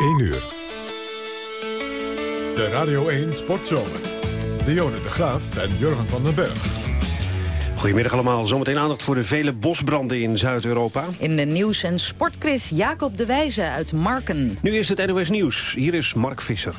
1 uur. De Radio 1 Sportzomer. Dionne de Graaf en Jurgen van den Berg. Goedemiddag allemaal. Zometeen aandacht voor de vele bosbranden in Zuid-Europa. In de nieuws- en sportquiz Jacob de Wijze uit Marken. Nu is het NOS Nieuws. Hier is Mark Visser.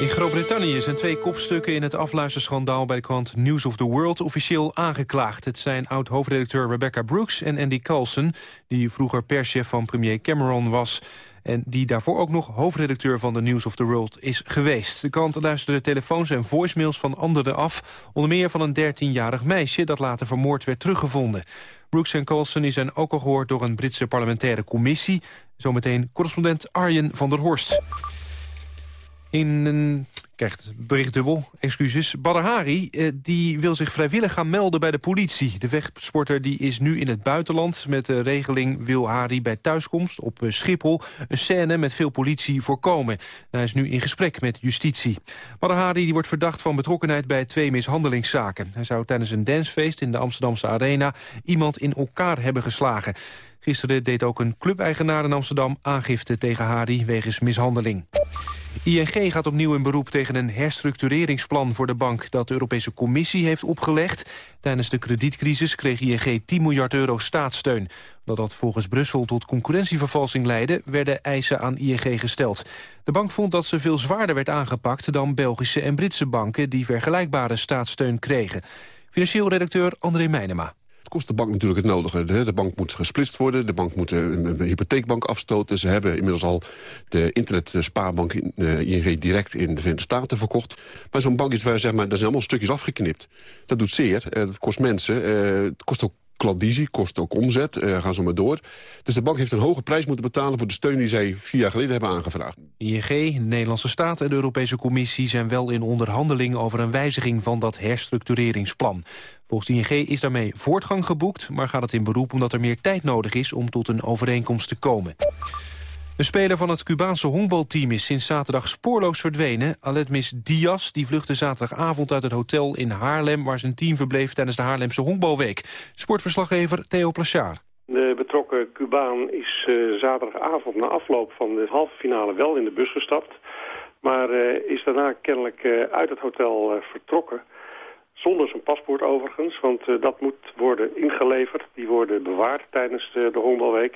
In Groot-Brittannië zijn twee kopstukken in het afluisterschandaal bij de krant News of the World officieel aangeklaagd. Het zijn oud-hoofdredacteur Rebecca Brooks en Andy Coulson, die vroeger perschef van premier Cameron was. En die daarvoor ook nog hoofdredacteur van de News of the World is geweest. De krant luisterde telefoons en voicemails van anderen af. Onder meer van een 13-jarig meisje dat later vermoord werd teruggevonden. Brooks en Coulson zijn ook al gehoord door een Britse parlementaire commissie. Zometeen correspondent Arjen van der Horst. In een krijgt bericht dubbel, excuses. Badr Hari eh, die wil zich vrijwillig gaan melden bij de politie. De wegsporter die is nu in het buitenland. Met de regeling wil Hari bij thuiskomst op eh, Schiphol... een scène met veel politie voorkomen. Hij is nu in gesprek met justitie. Badr Hari die wordt verdacht van betrokkenheid bij twee mishandelingszaken. Hij zou tijdens een dancefeest in de Amsterdamse Arena... iemand in elkaar hebben geslagen. Gisteren deed ook een clubeigenaar in Amsterdam aangifte tegen Hari wegens mishandeling. ING gaat opnieuw in beroep tegen een herstructureringsplan voor de bank dat de Europese Commissie heeft opgelegd. Tijdens de kredietcrisis kreeg ING 10 miljard euro staatssteun. Omdat dat volgens Brussel tot concurrentievervalsing leidde, werden eisen aan ING gesteld. De bank vond dat ze veel zwaarder werd aangepakt dan Belgische en Britse banken die vergelijkbare staatssteun kregen. Financieel redacteur André Meijnema kost de bank natuurlijk het nodige. De, bank moet gesplitst worden, de bank moet een, hypotheekbank afstoten. Ze hebben inmiddels al de internetspaarbank in, uh, ING direct in de Verenigde Staten verkocht. Maar zo'n bank is waar, zeg maar, daar zijn allemaal stukjes afgeknipt. Dat doet zeer, uh, dat kost mensen, het kost ook klandizie, kost ook omzet, uh, gaan zo maar door. Dus de bank heeft een hoge prijs moeten betalen... voor de steun die zij vier jaar geleden hebben aangevraagd. ING, de Nederlandse Staat en de Europese Commissie... zijn wel in onderhandeling over een wijziging van dat herstructureringsplan. Volgens ING is daarmee voortgang geboekt... maar gaat het in beroep omdat er meer tijd nodig is om tot een overeenkomst te komen. Een speler van het Cubaanse honkbalteam is sinds zaterdag spoorloos verdwenen. Aletmis Diaz die vluchtte zaterdagavond uit het hotel in Haarlem... waar zijn team verbleef tijdens de Haarlemse honkbalweek. Sportverslaggever Theo Plachard. De betrokken Cubaan is uh, zaterdagavond na afloop van de halve finale wel in de bus gestapt. Maar uh, is daarna kennelijk uh, uit het hotel vertrokken. Zonder zijn paspoort overigens, want dat moet worden ingeleverd. Die worden bewaard tijdens de, de honkbalweek.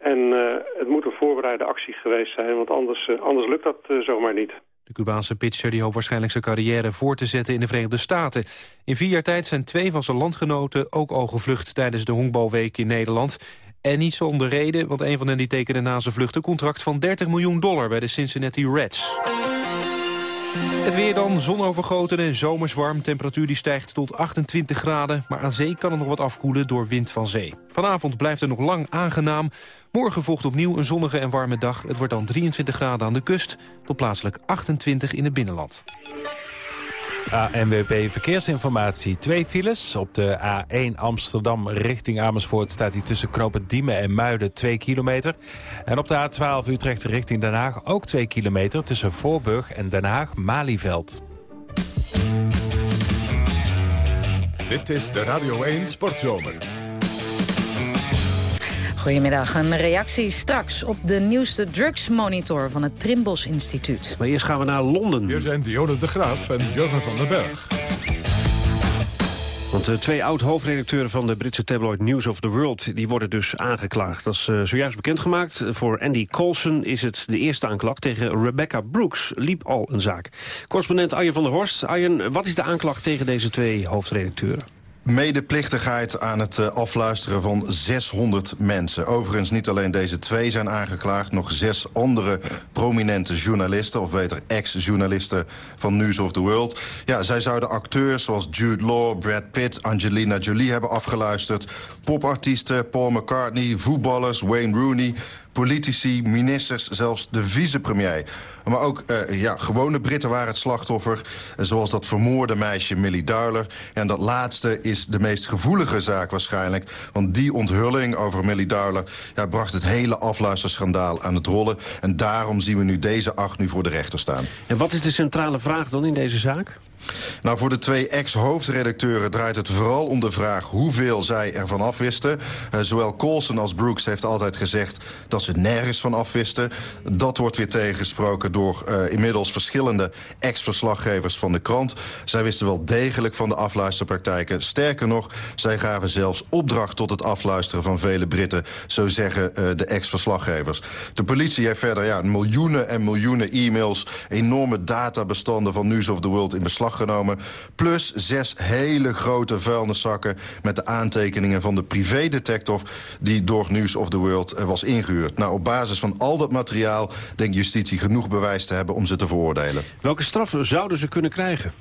En uh, het moet een voorbereide actie geweest zijn, want anders, uh, anders lukt dat uh, zomaar niet. De Cubaanse pitcher die hoopt waarschijnlijk zijn carrière voor te zetten in de Verenigde Staten. In vier jaar tijd zijn twee van zijn landgenoten ook al gevlucht tijdens de honkbalweek in Nederland. En niet zonder reden, want een van hen die tekende na zijn vlucht een contract van 30 miljoen dollar bij de Cincinnati Reds. Het weer dan, zonovergoten en zomerswarm. Temperatuur die stijgt tot 28 graden. Maar aan zee kan het nog wat afkoelen door wind van zee. Vanavond blijft het nog lang aangenaam. Morgen volgt opnieuw een zonnige en warme dag. Het wordt dan 23 graden aan de kust... tot plaatselijk 28 in het binnenland. ANWB Verkeersinformatie. Twee files. Op de A1 Amsterdam richting Amersfoort staat hij tussen Knopen Diemen en Muiden 2 kilometer. En op de A12 Utrecht richting Den Haag ook 2 kilometer tussen Voorburg en Den Haag-Malieveld. Dit is de Radio 1 Sportzomer. Goedemiddag. Een reactie straks op de nieuwste drugsmonitor van het Trimbos Instituut. Maar eerst gaan we naar Londen. Hier zijn Dionne de Graaf en Jurgen van den Berg. Want de twee oud-hoofdredacteuren van de Britse tabloid News of the World... die worden dus aangeklaagd. Dat is uh, zojuist bekendgemaakt. Voor Andy Coulson is het de eerste aanklacht. Tegen Rebecca Brooks liep al een zaak. Correspondent Arjen van der Horst. Arjen, wat is de aanklacht tegen deze twee hoofdredacteuren? Medeplichtigheid aan het eh, afluisteren van 600 mensen. Overigens niet alleen deze twee zijn aangeklaagd... nog zes andere prominente journalisten... of beter ex-journalisten van News of the World. Ja, zij zouden acteurs zoals Jude Law, Brad Pitt, Angelina Jolie hebben afgeluisterd. Popartiesten, Paul McCartney, voetballers, Wayne Rooney politici, ministers, zelfs de vicepremier. Maar ook uh, ja, gewone Britten waren het slachtoffer. Uh, zoals dat vermoorde meisje Millie Dowler. En dat laatste is de meest gevoelige zaak waarschijnlijk. Want die onthulling over Millie Dowler... Ja, bracht het hele afluisterschandaal aan het rollen. En daarom zien we nu deze acht nu voor de rechter staan. En wat is de centrale vraag dan in deze zaak? Nou, voor de twee ex-hoofdredacteuren draait het vooral om de vraag... hoeveel zij ervan afwisten. Uh, zowel Colson als Brooks heeft altijd gezegd dat ze nergens van afwisten. Dat wordt weer tegengesproken door uh, inmiddels verschillende ex-verslaggevers van de krant. Zij wisten wel degelijk van de afluisterpraktijken. Sterker nog, zij gaven zelfs opdracht tot het afluisteren van vele Britten. Zo zeggen uh, de ex-verslaggevers. De politie heeft verder ja, miljoenen en miljoenen e-mails... enorme databestanden van News of the World in beslag genomen. Plus zes hele grote vuilniszakken met de aantekeningen van de privédetector... die door News of the World uh, was ingehuurd. Nou, op basis van al dat materiaal denkt justitie genoeg bewijs te hebben om ze te veroordelen. Welke straffen zouden ze kunnen krijgen?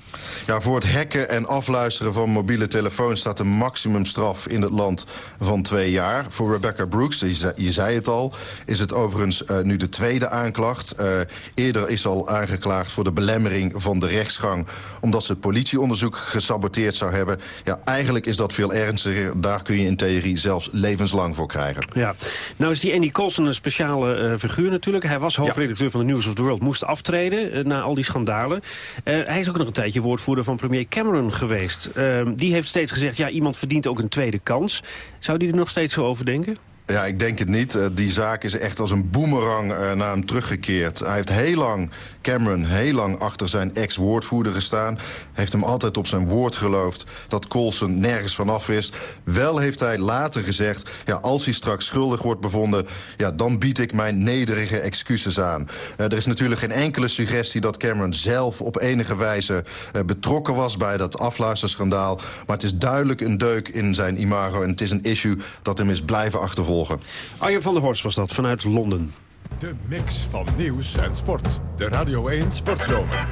Ja, voor het hacken en afluisteren van mobiele telefoons staat een maximumstraf in het land van twee jaar. Voor Rebecca Brooks, je zei, je zei het al, is het overigens uh, nu de tweede aanklacht. Uh, eerder is al aangeklaagd voor de belemmering van de rechtsgang... omdat ze het politieonderzoek gesaboteerd zou hebben. Ja, eigenlijk is dat veel ernstiger. Daar kun je in theorie zelfs levenslang voor krijgen. Ja, nou is die Andy Colson een speciale uh, figuur natuurlijk. Hij was hoofdredacteur ja. van de News of the World, moest aftreden uh, na al die schandalen. Uh, hij is ook nog een tijdje woordvoerder van premier Cameron geweest. die heeft steeds gezegd, ja, iemand verdient ook een tweede kans. Zou die er nog steeds zo over denken? Ja, ik denk het niet. Uh, die zaak is echt als een boemerang uh, naar hem teruggekeerd. Hij heeft heel lang, Cameron, heel lang achter zijn ex-woordvoerder gestaan. Heeft hem altijd op zijn woord geloofd dat Colson nergens vanaf wist. Wel heeft hij later gezegd, ja, als hij straks schuldig wordt bevonden... Ja, dan bied ik mijn nederige excuses aan. Uh, er is natuurlijk geen enkele suggestie dat Cameron zelf op enige wijze betrokken was... bij dat afluisterschandaal. Maar het is duidelijk een deuk in zijn imago en het is een issue dat hem is blijven achtervolgen volgen. Arjen van der Horst was dat vanuit Londen. De mix van nieuws en sport. De Radio 1 Sportzomer.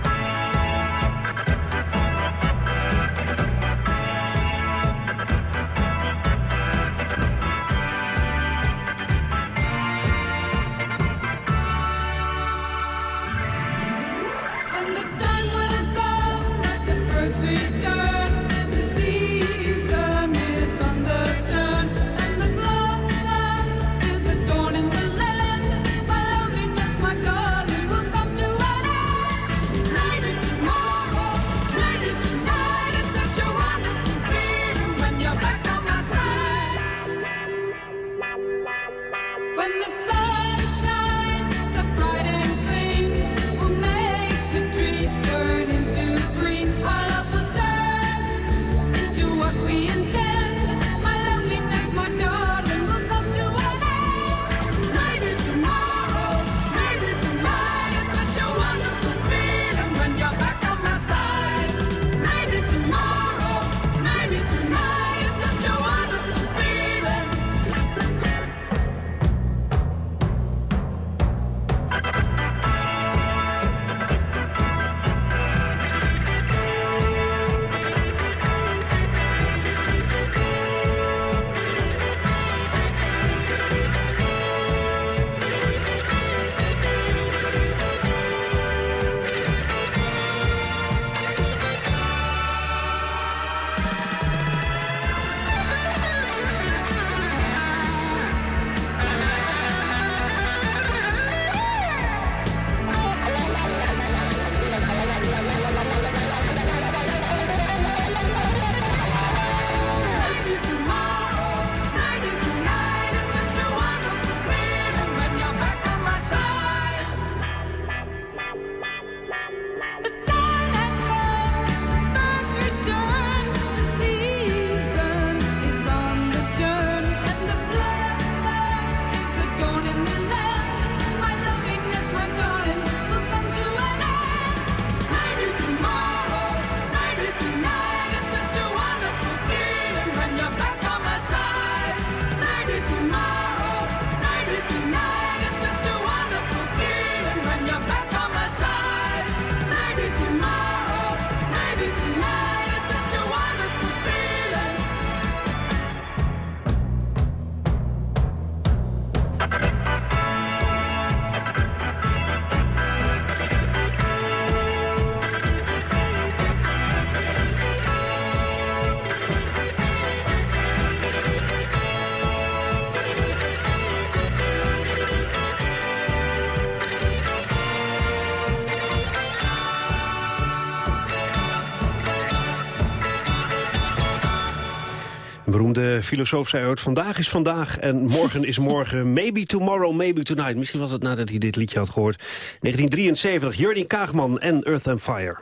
Filosoof zei ooit... vandaag is vandaag en morgen is morgen. Maybe tomorrow, maybe tonight. Misschien was het nadat hij dit liedje had gehoord. 1973, Jurgen Kaagman en Earth and Fire.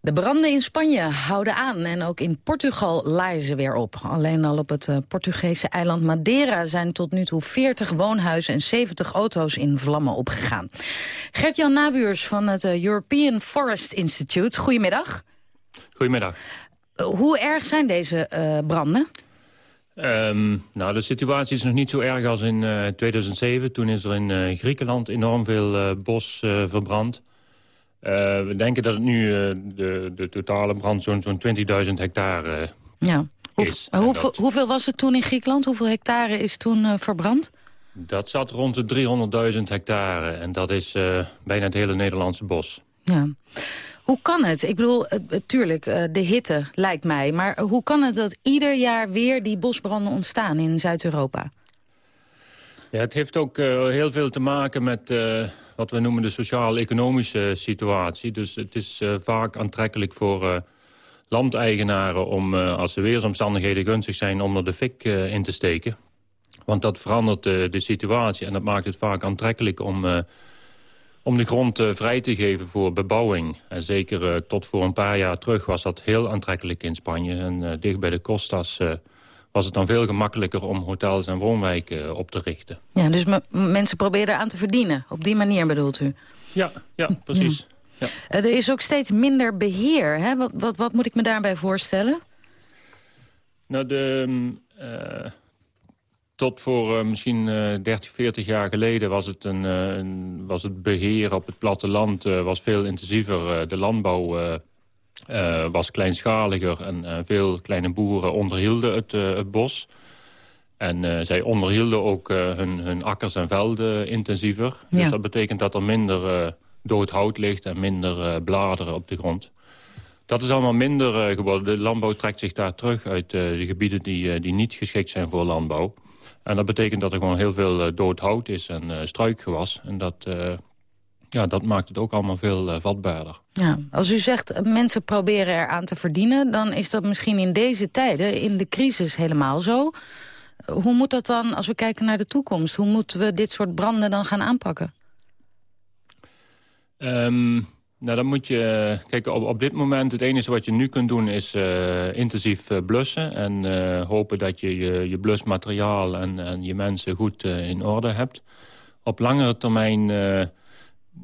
De branden in Spanje houden aan en ook in Portugal laaien ze weer op. Alleen al op het uh, Portugese eiland Madeira zijn tot nu toe 40 woonhuizen en 70 auto's in vlammen opgegaan. Gert-Jan Nabuurs van het uh, European Forest Institute, goedemiddag. Goedemiddag. Uh, hoe erg zijn deze branden? Um, nou, de situatie is nog niet zo erg als in 2007. Toen is er in Griekenland enorm veel bos verbrand. We denken dat het nu de, de totale brand zo'n zo'n 20.000 hectare ja. is. Hoeveel, hoeveel was het toen in Griekenland? Hoeveel hectare is toen verbrand? Dat zat rond de 300.000 hectare. En dat is bijna het hele Nederlandse bos. Ja. Hoe kan het? Ik bedoel, tuurlijk, de hitte lijkt mij. Maar hoe kan het dat ieder jaar weer die bosbranden ontstaan in Zuid-Europa? Ja, het heeft ook heel veel te maken met wat we noemen de sociaal-economische situatie. Dus het is vaak aantrekkelijk voor landeigenaren om, als de weersomstandigheden gunstig zijn, om er de fik in te steken. Want dat verandert de situatie en dat maakt het vaak aantrekkelijk om, om de grond vrij te geven voor bebouwing. En zeker tot voor een paar jaar terug was dat heel aantrekkelijk in Spanje. En dicht bij de Costas was het dan veel gemakkelijker om hotels en woonwijken op te richten. Ja, dus mensen proberen aan te verdienen. Op die manier bedoelt u? Ja, ja precies. Ja. Eh, er is ook steeds minder beheer. Hè? Wat, wat, wat moet ik me daarbij voorstellen? Nou, de, uh, tot voor uh, misschien 30, 40 jaar geleden was het, een, een, was het beheer op het platteland was veel intensiever. de landbouw uh, was kleinschaliger en uh, veel kleine boeren onderhielden het, uh, het bos. En zij onderhielden ook hun, hun, akkers en velden intensiever. Ja. Dus dat betekent dat er minder dood hout ligt en minder bladeren op de grond. Dat is allemaal minder geworden. De landbouw trekt zich daar terug uit de gebieden die, die niet geschikt zijn voor landbouw. En dat betekent dat er gewoon heel veel dood hout is en struikgewas. En dat, ja, dat maakt het ook allemaal veel vatbaarder. Ja, als u zegt eh, mensen proberen eraan te verdienen... dan is dat misschien in deze tijden, in de crisis helemaal zo. Eh, hoe moet dat dan, als we kijken naar de toekomst... hoe moeten we dit soort branden dan gaan aanpakken? Um, nou, dan moet je... Kijk, op, op dit moment het enige wat je nu kunt doen... is uh, intensief uh, blussen en hopen dat je je, blusmateriaal... En, en je mensen goed in orde hebt. Op langere termijn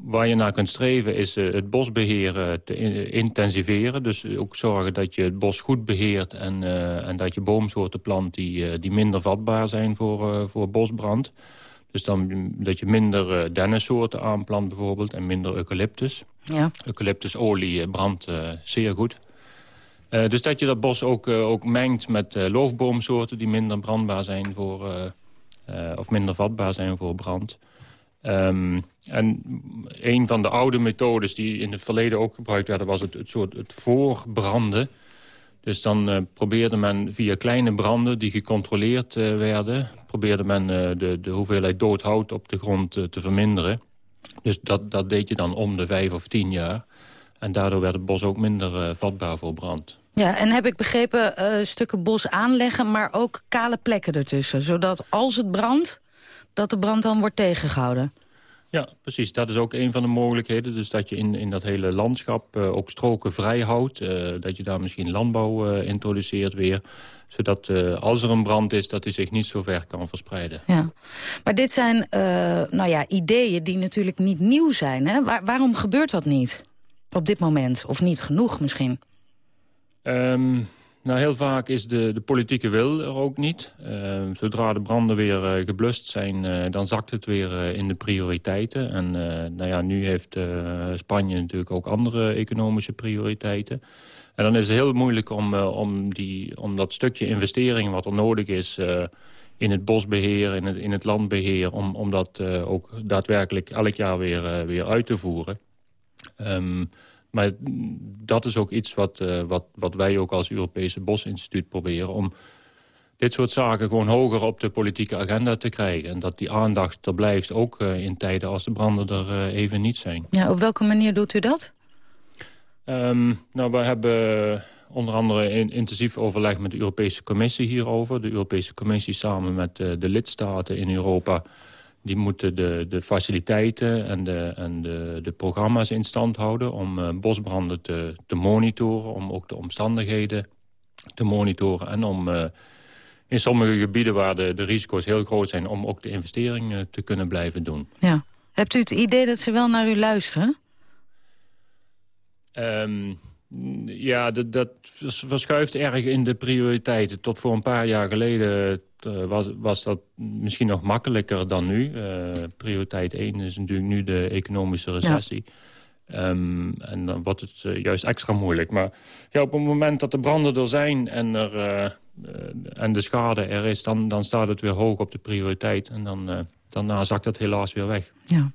waar je naar kunt streven is het bosbeheer te intensiveren. Dus ook zorgen dat je het bos goed beheert... en, en dat je boomsoorten plant die, die minder vatbaar zijn voor, voor bosbrand. Dus dan dat je minder dennensoorten aanplant bijvoorbeeld... en minder eucalyptus. Ja. Eucalyptusolie brandt zeer goed. dus dat je dat bos ook, ook mengt met loofboomsoorten... die minder brandbaar zijn voor... of minder vatbaar zijn voor brand... Um, en een van de oude methodes die in het verleden ook gebruikt werden... was het, het soort het voorbranden. Dus dan probeerde men via kleine branden die gecontroleerd werden... probeerde men de, de hoeveelheid dood hout op de grond te verminderen. Dus dat, dat deed je dan om de vijf of tien jaar. En daardoor werd het bos ook minder vatbaar voor brand. Ja, en heb ik begrepen, stukken bos aanleggen... maar ook kale plekken ertussen. Zodat als het brandt dat de brand dan wordt tegengehouden. Ja, precies. Dat is ook een van de mogelijkheden. Dus dat je in, in dat hele landschap uh, ook stroken vrij houdt. Uh, dat je daar misschien landbouw uh, introduceert weer. Zodat als er een brand is, dat die zich niet zo ver kan verspreiden. Ja. Maar dit zijn nou ja, ideeën die natuurlijk niet nieuw zijn. Hè? Waar, waarom gebeurt dat niet op dit moment? Of niet genoeg misschien? Um, nou, heel vaak is de, de politieke wil er ook niet. Uh, zodra de branden weer uh, geblust zijn, uh, dan zakt het weer in de prioriteiten. En nou ja, nu heeft Spanje natuurlijk ook andere economische prioriteiten. En dan is het heel moeilijk om, om, die, om dat stukje investering wat er nodig is... in het bosbeheer, in het, in het landbeheer... om, om dat ook daadwerkelijk elk jaar weer, weer uit te voeren. Um, maar dat is ook iets wat, uh, wat, wat wij ook als Europese Bosinstituut proberen... om dit soort zaken gewoon hoger op de politieke agenda te krijgen. En dat die aandacht er blijft, ook uh, in tijden als de branden er uh, even niet zijn. Ja, op welke manier doet u dat? Um, nou, we hebben onder andere in, intensief overleg met de Europese Commissie hierover. De Europese Commissie samen met de lidstaten in Europa... die moeten de, de faciliteiten en, de, en de, de programma's in stand houden... om bosbranden te, te monitoren, om ook de omstandigheden te monitoren... en om in sommige gebieden waar de, de risico's heel groot zijn... om ook de investeringen te kunnen blijven doen. Ja. Hebt u het idee dat ze wel naar u luisteren? Um, ja, dat, dat, verschuift erg in de prioriteiten. Tot voor een paar jaar geleden was, was dat misschien nog makkelijker dan nu. Uh, prioriteit 1 is natuurlijk nu de economische recessie. Ja. Um, en dan wordt het uh, juist extra moeilijk. Maar ja, op het moment dat de branden er zijn en, er, en de schade er is... Dan, dan staat het weer hoog op de prioriteit. En dan, daarna zakt het helaas weer weg. Ja.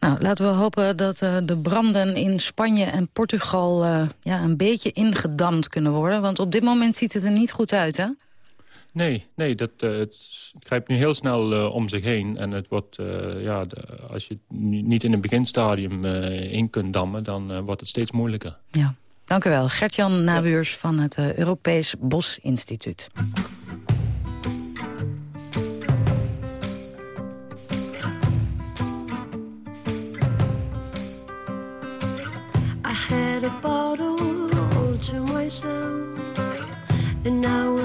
Nou, laten we hopen dat de branden in Spanje en Portugal ja, een beetje ingedamd kunnen worden. Want op dit moment ziet het er niet goed uit, hè? Nee, nee dat, uh, het grijpt nu heel snel om zich heen. En het wordt, ja, de, als je het niet in het beginstadium in kunt dammen... dan wordt het steeds moeilijker. Ja, dank u wel. Gertjan Nabuurs van het Europees Bosinstituut. had a bottle to myself, and now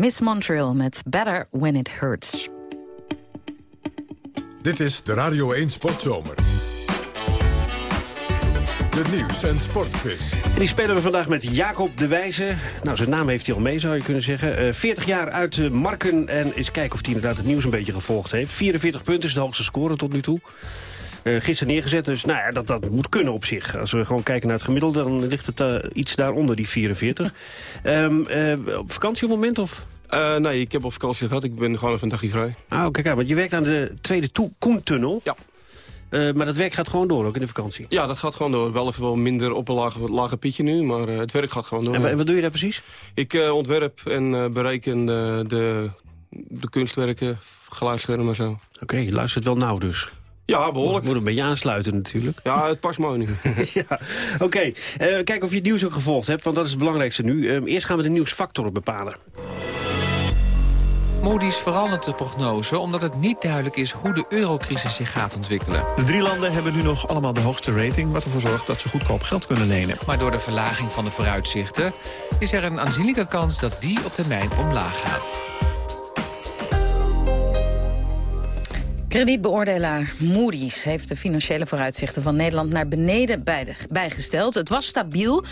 Miss Montreal met Better When It Hurts. Dit is de Radio 1 Sportzomer. De nieuws- en sportquiz. En die spelen we vandaag met Jacob de Wijze. Nou, zijn naam heeft hij al mee, zou je kunnen zeggen. Eh 40 jaar uit eh, Marken en eens kijken of hij inderdaad het nieuws een beetje gevolgd heeft. 44 punten is de hoogste score tot nu toe. Eh, gisteren neergezet, dus nou ja, dat, dat moet kunnen op zich. Als we gewoon kijken naar het gemiddelde, dan ligt het eh, iets daaronder die 44. Ehm, eh, op vakantie op moment, of... Nee, ik heb op vakantie gehad. Ik ben gewoon even een dagje vrij. Ah, kijk aan, want je werkt aan de tweede Koentunnel. Ja. Maar dat werk gaat gewoon door, ook in de vakantie. Ja, dat gaat gewoon door. Wel even wel minder op een lage, lage pietje nu, maar het werk gaat gewoon door. En, wa- en wat doe je daar precies? Ik ontwerp en bereken de, de, de kunstwerken, geluidsschermen en zo. Oké, je luistert wel nauw dus. Ja, behoorlijk. Moet een beetje aansluiten natuurlijk. Ja, het past mooi nu. ja, oké. Eh, kijk of je het nieuws ook gevolgd hebt, want dat is het belangrijkste nu. Eh, eerst gaan we de nieuwsfactor bepalen. Moody's verandert de prognose omdat het niet duidelijk is hoe de eurocrisis zich gaat ontwikkelen. De drie landen hebben nu nog allemaal de hoogste rating... wat ervoor zorgt dat ze goedkoop geld kunnen lenen. Maar door de verlaging van de vooruitzichten is er een aanzienlijke kans dat die op termijn omlaag gaat. Kredietbeoordelaar Moody's heeft de financiële vooruitzichten van Nederland naar beneden bij- bijgesteld. Het was stabiel,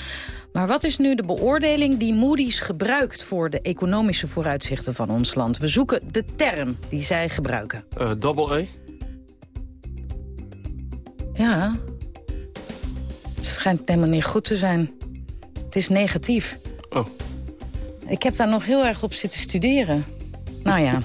maar wat is nu de beoordeling die Moody's gebruikt voor de economische vooruitzichten van ons land? We zoeken de term die zij gebruiken. Eh double E. Ja, het schijnt helemaal niet goed te zijn. Het is negatief. Oh. Ik heb daar nog heel erg op zitten studeren. Nou ja,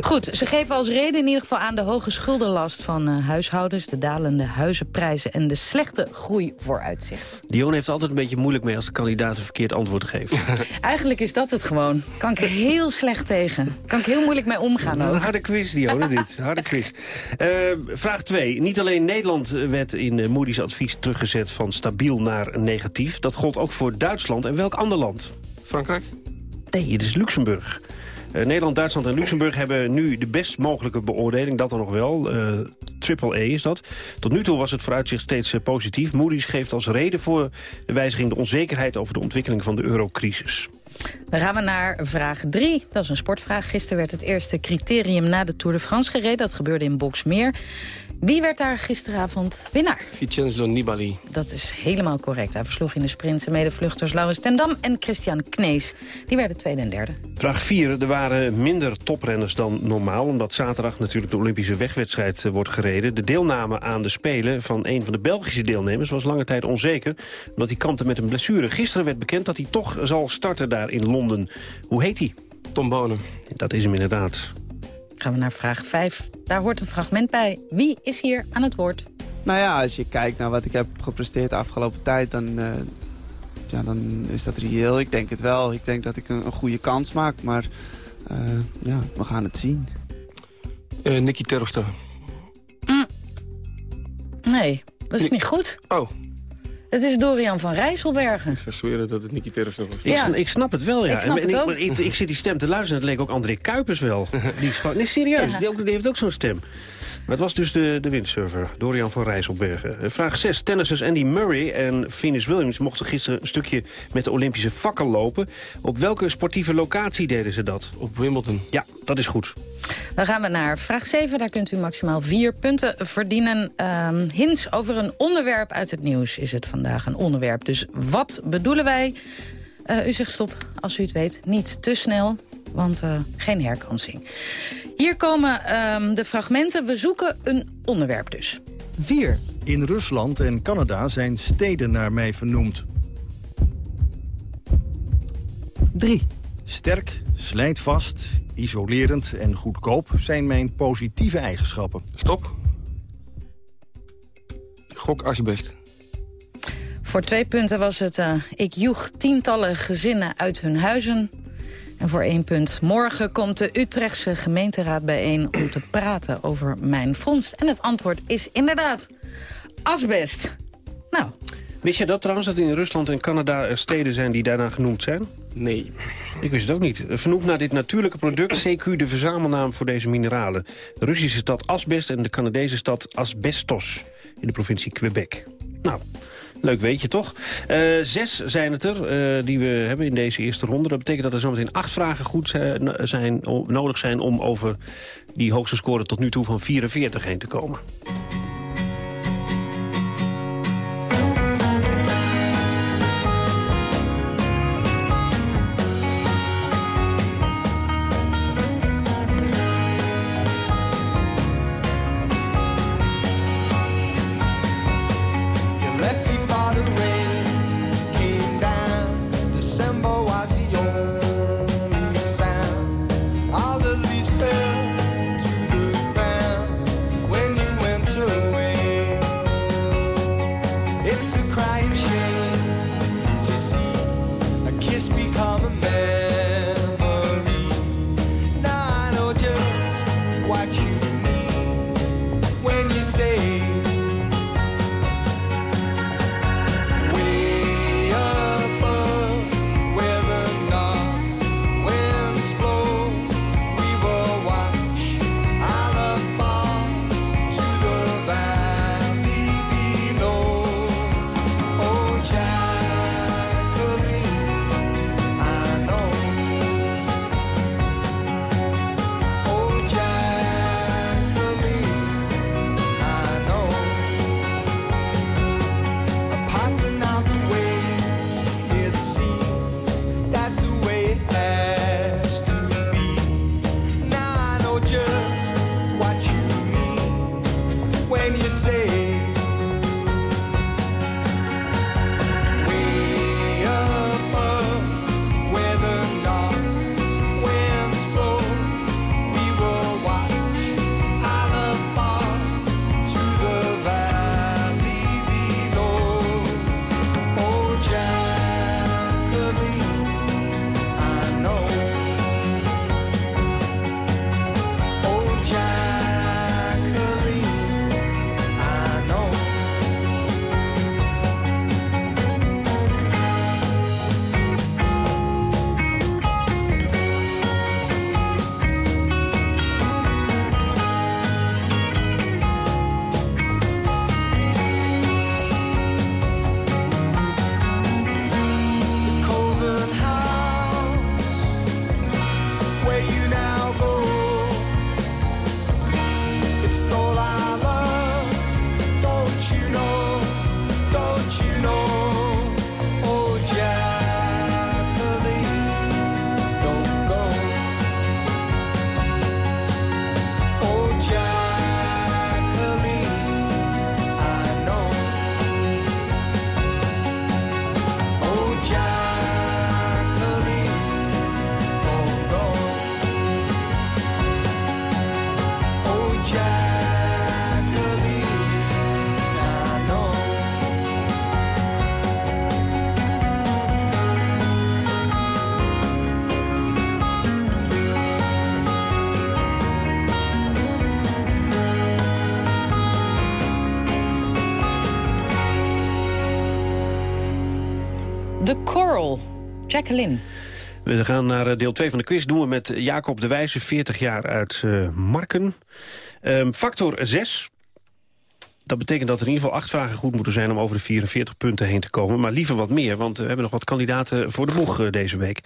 goed. Ze geven als reden in ieder geval aan de hoge schuldenlast van eh, huishoudens... de dalende huizenprijzen en de slechte groeivooruitzichten. Dion heeft altijd een beetje moeilijk mee als de kandidaat een verkeerd antwoord geeft. Eigenlijk is dat het gewoon. Kan ik er heel slecht tegen. Kan ik heel moeilijk mee omgaan is een ook. harde quiz, Dionne, dit. Harde quiz. Eh, vraag 2. Niet alleen Nederland werd in eh, Moody's advies teruggezet van stabiel naar negatief. Dat gold ook voor Duitsland. En welk ander land? Frankrijk? Nee, het is Luxemburg. Eh, Nederland, Duitsland en Luxemburg hebben nu de best mogelijke beoordeling. Dat dan nog wel. Eh, triple E is dat. Tot nu toe was het vooruitzicht steeds eh, positief. Moody's geeft als reden voor de wijziging de onzekerheid over de ontwikkeling van de eurocrisis. Dan gaan we naar vraag 3. Dat is een sportvraag. Gisteren werd het eerste criterium na de Tour de France gereden. Dat gebeurde in Boxmeer. Wie werd daar gisteravond winnaar? Vincenzo Nibali. Dat is helemaal correct. Hij versloeg in de sprint zijn medevluchters Laurens Tendam en Christian Knees. Die werden tweede en derde. Vraag 4. Er waren minder toprenners dan normaal... omdat zaterdag natuurlijk de Olympische wegwedstrijd eh, wordt gereden. De deelname aan de Spelen van een van de Belgische deelnemers... was lange tijd onzeker, omdat hij kampte met een blessure. Gisteren werd bekend dat hij toch zal starten daar in Londen. Hoe heet hij? Tom Bonen. Dat is hem inderdaad. Gaan we naar vraag 5. Daar hoort een fragment bij. Wie is hier aan het woord? Nou ja, als je kijkt naar wat ik heb gepresteerd de afgelopen tijd, dan, eh, ja, dan is dat reëel. Ik denk het wel. Ik denk dat ik een, een goede kans maak, maar eh, ja, we gaan het zien. Eh Nicky Terpstra. Nee, dat is niet goed. Oh. Het is Dorian van Rijsselbergen. Ik zou zweren dat het Nicky Terpstra was. Ik, Ja. ik snap het wel, ja. Ik snap En- en het ook. Ik, ik zit die stem te luisteren en het leek ook André Kuipers wel. Die is gewoon, nee, serieus. Ja. Die, ook- die heeft ook zo'n stem. Maar het was dus de, de windsurfer, Dorian van Rijsselbergen. Eh, Vraag 6. Tennissers Andy Murray en Venus Williams mochten gisteren een stukje met de Olympische fakkel lopen. Op welke sportieve locatie deden ze dat? Op Wimbledon. Ja, dat is goed. Dan gaan we naar vraag 7. Daar kunt u maximaal vier punten verdienen. Ehm hints over een onderwerp uit het nieuws is het vandaag een onderwerp. Dus wat bedoelen wij? Eh, u zegt stop als u het weet. Niet te snel, want eh, geen herkansing. Hier komen ehm, de fragmenten. We zoeken een onderwerp dus. 4. In Rusland en Canada zijn steden naar mij vernoemd. 3. Sterk, slijtvast, isolerend en goedkoop zijn mijn positieve eigenschappen. Stop. Gok asbest. Voor twee punten was het... eh, ik joeg tientallen gezinnen uit hun huizen. En voor één punt. Morgen komt de Utrechtse gemeenteraad bijeen... om te praten over mijn vondst. En het antwoord is inderdaad asbest. Nou, Wist je dat trouwens, dat in Rusland en Canada er steden zijn die daarna genoemd zijn? Nee. Ik wist het ook niet. Vernoemd naar dit natuurlijke product, CQ de verzamelnaam voor deze mineralen. De Russische stad Asbest en de Canadese stad Asbestos in de provincie Quebec. Nou, leuk weet je toch? Eh, zes zijn het er eh, die we hebben in deze eerste ronde. Dat betekent dat er zometeen acht vragen goed zijn, zijn, o- nodig zijn om over die hoogste score tot nu toe van 44 heen te komen. Jacqueline. We gaan naar eh, deel 2 van de quiz. Doen we met Jacob de Wijze, 40 jaar uit eh, Marken. Ehm, factor 6. Dat betekent dat er in ieder geval acht vragen goed moeten zijn... om over de 44 punten heen te komen. Maar liever wat meer, want we hebben nog wat kandidaten voor de boeg eh, deze week.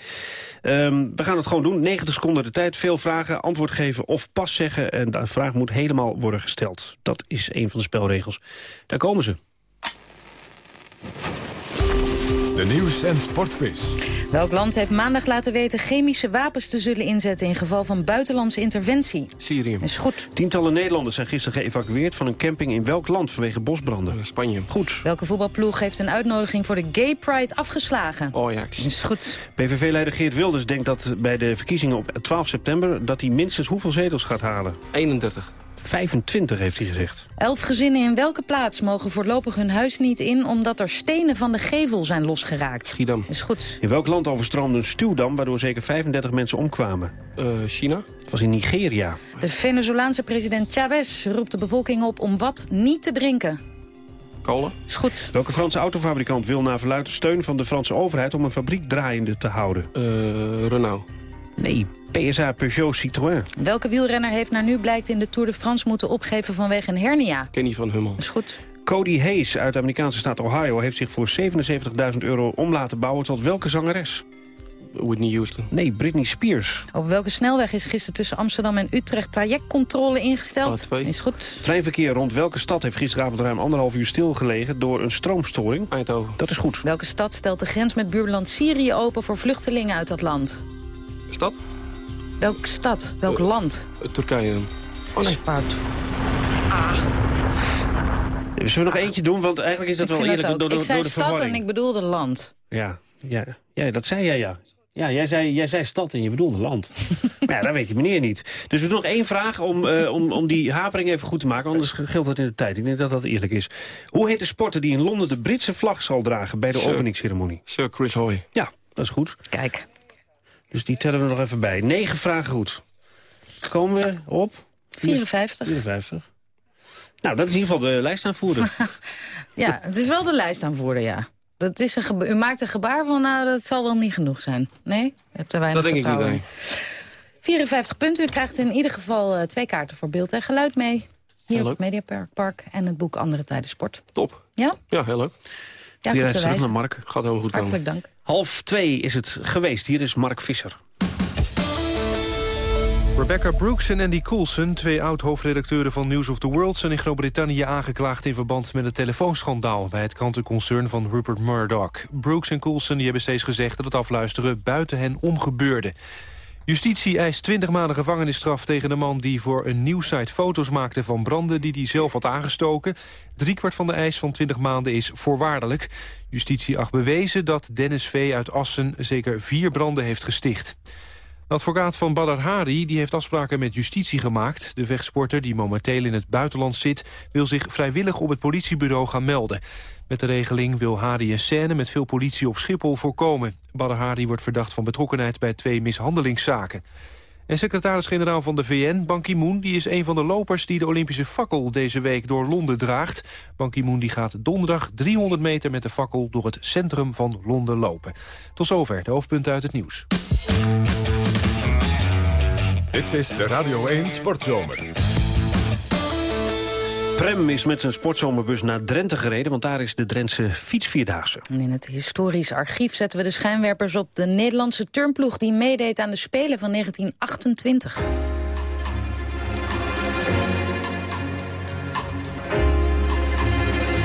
Ehm, we gaan het gewoon doen. 90 seconden de tijd, veel vragen, antwoord geven of pas zeggen. En de vraag moet helemaal worden gesteld. Dat is een van de spelregels. Daar komen ze. De nieuws- en sportquiz. Welk land heeft maandag laten weten chemische wapens te zullen inzetten... in geval van buitenlandse interventie? Syrië. Is goed. Tientallen Nederlanders zijn gisteren geëvacueerd van een camping in welk land vanwege bosbranden? Spanje. Goed. Welke voetbalploeg heeft een uitnodiging voor de Gay Pride afgeslagen? Ajax. Is goed. PVV-leider Geert Wilders denkt dat bij de verkiezingen op 12 september... dat hij minstens hoeveel zetels gaat halen? 31. 25 heeft hij gezegd. Elf gezinnen in welke plaats mogen voorlopig hun huis niet in... omdat er stenen van de gevel zijn losgeraakt? Schiedam. Is goed. In welk land overstroomde een stuwdam... waardoor zeker 35 mensen omkwamen? Eh, China. Het was in Nigeria. De Venezolaanse president Chavez roept de bevolking op om wat niet te drinken. Kolen. Is goed. Welke Franse autofabrikant wil naar verluid steun van de Franse overheid... om een fabriek draaiende te houden? Eh, Renault. Nee, PSA Peugeot Citroën. Welke wielrenner heeft naar nu blijkt in de Tour de France moeten opgeven vanwege een hernia? Kenny van Hummel. Is goed. Cody Hayes uit de Amerikaanse staat Ohio... heeft zich voor 77.000 euro om laten bouwen tot welke zangeres? Whitney Houston. Nee, Britney Spears. Op welke snelweg is gisteren tussen Amsterdam en Utrecht trajectcontrole ingesteld? A2. Is goed. Treinverkeer rond welke stad heeft gisteravond ruim anderhalf uur stilgelegen... door een stroomstoring? Eindhoven. Dat is goed. Welke stad stelt de grens met buurland Syrië open voor vluchtelingen uit dat land? Stad? Welke stad? Welk land? Eh, Turkije. Oh nee. fout. Zullen we nog eentje doen? Want eigenlijk is dat Ik wel eerlijk het door, ook. door, Ik zei door de stad verwarring. en ik bedoelde land. Ja, ja, ja, dat zei jij, ja. Ja, jij zei, jij zei stad en je bedoelde land. maar ja, dat weet die meneer niet. Dus we doen nog één vraag om, eh, om, om die hapering even goed te maken. Anders geldt dat in de tijd. Ik denk dat dat eerlijk is. Hoe heet de sporter die in Londen de Britse vlag zal dragen... bij de Sir. openingsceremonie? Sir Chris Hoy. Ja, dat is goed. Kijk. Dus die tellen we nog even bij. Negen vragen goed. Komen we op 54. 54. Nou, dat is in ieder geval de lijstaanvoerder. Ja, het is wel de lijstaanvoerder, ja. Dat is een U maakt een gebaar van, nou, dat zal wel niet genoeg zijn. Nee? U hebt er weinig Dat denk ik niet, vertrouwen in. 54 punten. U krijgt in ieder geval eh, twee kaarten voor beeld en geluid mee. Hier Heel op leuk. het Mediapark en het boek Andere Tijden Sport. Top. Ja? Ja, heel leuk. Ja, Die te terug naar Mark. Gaat helemaal goed komen. Hartelijk dank. Half twee is het geweest. Hier is Mark Visser. Rebecca Brooks en Andy Coulson, twee oud-hoofdredacteuren van News of the World... zijn in Groot-Brittannië aangeklaagd in verband met het telefoonschandaal... bij het krantenconcern van Rupert Murdoch. Brooks en Coulson die hebben steeds gezegd dat het afluisteren buiten hen omgebeurde. Justitie eist 20 maanden gevangenisstraf tegen de man die voor een nieuwsite foto's maakte van branden die hij zelf had aangestoken. Driekwart van de eis van 20 maanden is voorwaardelijk. Justitie acht bewezen dat Dennis V. uit Assen zeker vier branden heeft gesticht. De advocaat van Badr Hari die heeft afspraken met justitie gemaakt. De vechtsporter, die momenteel in het buitenland zit... wil zich vrijwillig op het politiebureau gaan melden. Met de regeling wil Hari een scène met veel politie op Schiphol voorkomen. Badr Hari wordt verdacht van betrokkenheid bij twee mishandelingszaken. En secretaris-generaal van de VN, Ban Ki-moon... die is een van de lopers die de Olympische fakkel deze week door Londen draagt. Ban Ki-moon die gaat donderdag 300 meter met de fakkel... door het centrum van Londen lopen. Tot zover de hoofdpunten uit het nieuws. Dit is de Radio 1 Sportzomer. Prem is met zijn sportzomerbus naar Drenthe gereden... want daar is de Drentse fietsvierdaagse. En in het historisch archief zetten we de schijnwerpers op de Nederlandse turnploeg... die meedeed aan de Spelen van 1928.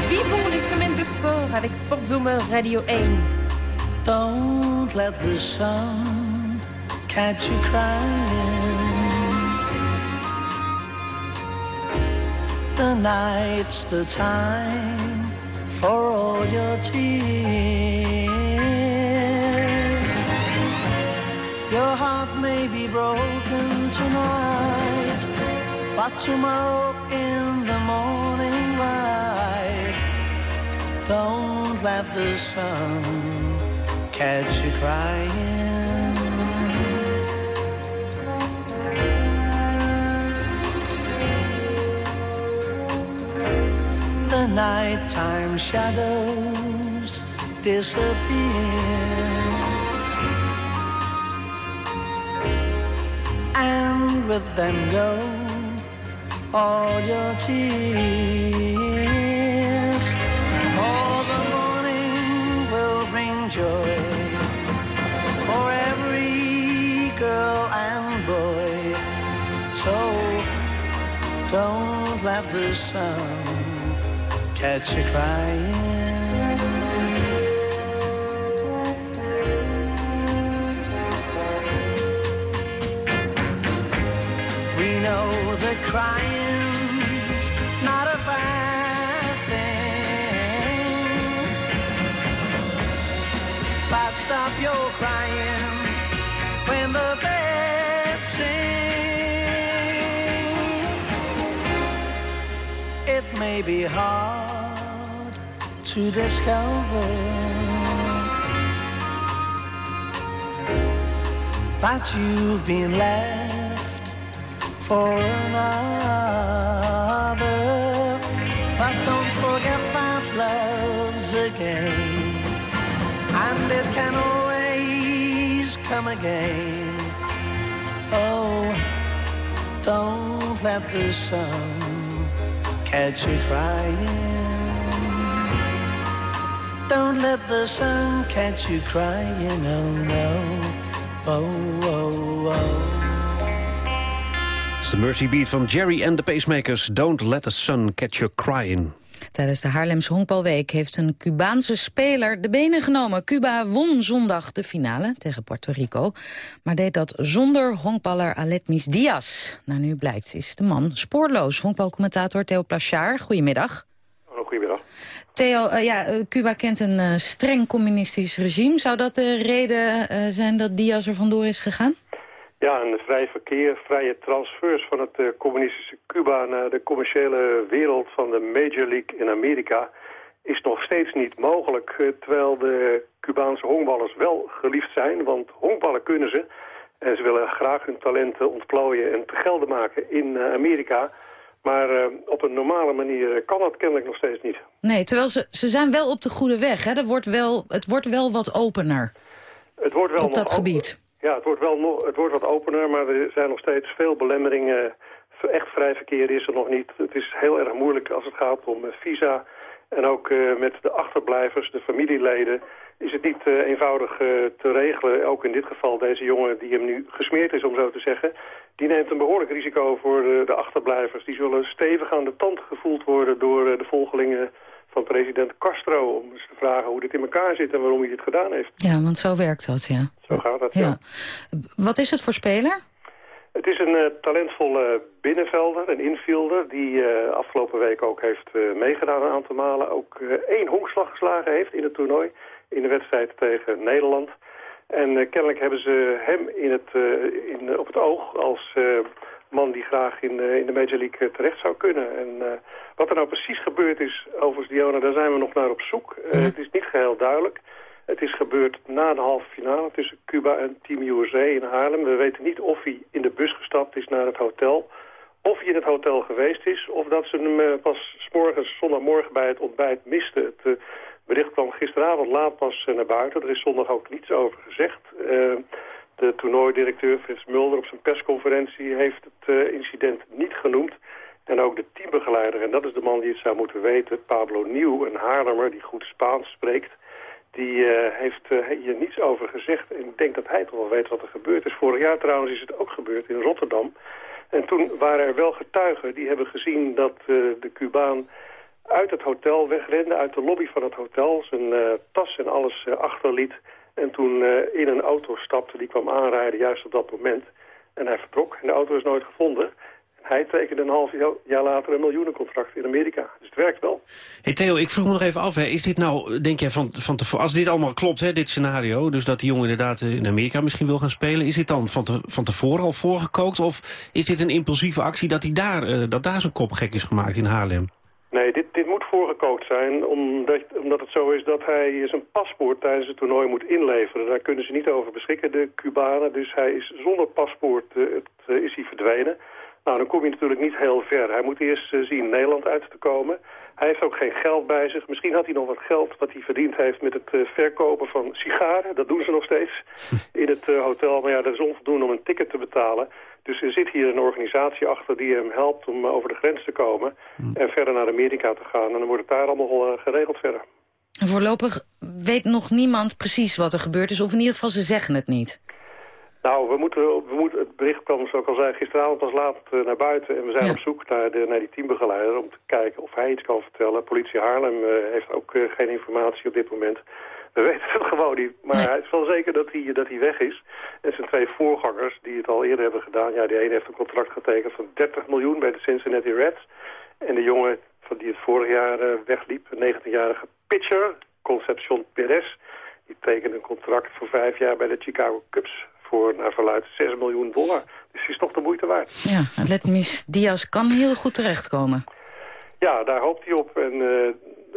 Vivons les semaines de sport avec Sportzomer Radio 1. Don't let the sun catch you crying. The night's the time for all your tears. Your heart may be broken tonight, but tomorrow in the morning light, don't let the sun catch you crying. The nighttime shadows disappear. And with them go all your tears. For the morning will bring joy for every girl and boy. So don't let the sun catch you crying. We know that crying's not a bad thing. But stop your crying when the birds sing. It may be hard to discover. That you've been left for another. But don't forget that love's a game, and it can always come again. Oh, don't let the sun catch you crying. Don't let the sun catch you crying, oh no. Oh, oh, oh. Het is de Mercy Beat van Jerry and the Pacemakers. Don't let the sun catch you crying. Tijdens de Haarlemse Honkbalweek heeft een Cubaanse speler de benen genomen. Cuba won zondag de finale tegen Puerto Rico, maar deed dat zonder honkballer Aletnis Diaz. Nou, nu blijkt is de man spoorloos. Honkbalcommentator Theo Plachard, goedemiddag. Goedemiddag. Theo, eh, ja, eh, Cuba kent een eh, streng communistisch regime. Zou dat de reden zijn dat Diaz er vandoor is gegaan? Ja, een vrij verkeer, vrije transfers van het communistische Cuba naar de commerciële wereld van de Major League in Amerika is nog steeds niet mogelijk. terwijl de Cubaanse honkballers wel geliefd zijn, want honkballen kunnen ze. En ze willen graag hun talenten ontplooien en te gelden maken in Amerika. Maar eh, op een normale manier kan dat kennelijk nog steeds niet. Nee, terwijl ze, ze zijn wel op de goede weg. Hè? Er wordt wel, het wordt wel wat opener Het wordt wel op dat gebied. Ja, het wordt wel nog, het wordt wat opener, maar er zijn nog steeds veel belemmeringen. Echt vrij verkeer is er nog niet. Het is heel erg moeilijk als het gaat om eh, visa. En ook eh, met de achterblijvers, de familieleden, is het niet eh, eenvoudig eh, te regelen. Ook in dit geval deze jongen die hem nu gesmeerd is, om zo te zeggen. Die neemt een behoorlijk risico voor de, de achterblijvers. Die zullen stevig aan de tand gevoeld worden door eh, de volgelingen van president Castro. Om eens te vragen hoe dit in elkaar zit en waarom hij dit gedaan heeft. Ja, want zo werkt dat, ja. Zo gaat dat, ja. Wat is het voor speler? Het is een eh, talentvolle binnenvelder, een infielder... die eh, afgelopen week ook heeft meegedaan een aantal malen. Ook één honkslag geslagen heeft in het toernooi. In de wedstrijd tegen Nederland. En eh, kennelijk hebben ze hem in het, eh, in, op het oog als eh, man die graag in, de- in de Major League terecht zou kunnen. En wat er nou precies gebeurd is, overigens Diona, daar zijn we nog naar op zoek. Het is niet geheel duidelijk. Het is gebeurd na de halve finale tussen Cuba en Team USA in Haarlem. We weten niet of hij in de bus gestapt is naar het hotel. Of hij in het hotel geweest is. Of dat ze hem pas 's morgens, zondagmorgen bij het ontbijt misten. Het bericht kwam gisteravond laat pas eh, naar buiten. Er is zondag ook niets over gezegd. Eh, de toernooidirecteur Frits Mulder op zijn persconferentie heeft het eh, incident niet genoemd. En ook de teambegeleider, en dat is de man die het zou moeten weten, Pablo Nieuw, een Haarlemmer die goed Spaans spreekt, die heeft hier niets over gezegd. En ik denk dat hij toch wel weet wat er gebeurd is. Vorig jaar trouwens is het ook gebeurd in Rotterdam. En toen waren er wel getuigen die hebben gezien dat de Cubaan uit het hotel wegrende, uit de lobby van het hotel, zijn eh, tas en alles eh, achterliet. En toen eh, in een auto stapte, die kwam aanrijden juist op dat moment. En hij vertrok en de auto is nooit gevonden. Hij tekende een half jaar- later een miljoenencontract in Amerika. Dus het werkt wel. Hey Theo, ik vroeg me nog even af, hè. is dit nou, denk jij van, van tevoren, als dit allemaal klopt, hè, dit scenario, dus dat die jongen inderdaad in Amerika misschien wil gaan spelen, is dit dan van, te, van tevoren al voorgekookt of is dit een impulsieve actie dat, hij daar, dat daar zijn kop gek is gemaakt in Haarlem? Nee, dit, dit moet voorgekookt zijn, omdat, omdat het zo is dat hij zijn paspoort tijdens het toernooi moet inleveren. Daar kunnen ze niet over beschikken, de Cubanen. Dus hij is zonder paspoort eh, het, eh, is hij verdwenen. Nou, dan kom je natuurlijk niet heel ver. Hij moet eerst eh, zien Nederland uit te komen. Hij heeft ook geen geld bij zich. Misschien had hij nog wat geld wat hij verdiend heeft met het verkopen van sigaren. Dat doen ze nog steeds in het hotel. Maar ja, dat is onvoldoende om een ticket te betalen. Dus er zit hier een organisatie achter die hem helpt om eh, over de grens te komen... en verder naar Amerika te gaan. En dan wordt het daar allemaal eh, geregeld verder. En voorlopig weet nog niemand precies wat er gebeurd is. Of in ieder geval, ze zeggen het niet. Nou, we moeten, we moeten, het bericht kwam, zoals ik al zei, gisteravond pas laat eh, naar buiten. En we zijn op zoek naar, de, naar die teambegeleider om te kijken of hij iets kan vertellen. Politie Haarlem heeft ook geen informatie op dit moment. We weten het gewoon niet. Maar het is wel zeker dat hij, dat hij weg is. En zijn twee voorgangers, die het al eerder hebben gedaan... Ja, die ene heeft een contract getekend van 30 miljoen bij de Cincinnati Reds. En de jongen van die het vorig jaar eh, wegliep, een 19-jarige pitcher, Concepcion Perez... die tekende een contract voor vijf jaar bij de Chicago Cubs... voor naar verluid 6 miljoen dollar. Dus het is toch de moeite waard. Ja, Letmis Diaz kan heel goed terechtkomen. Ja, daar hoopt hij op. En, eh,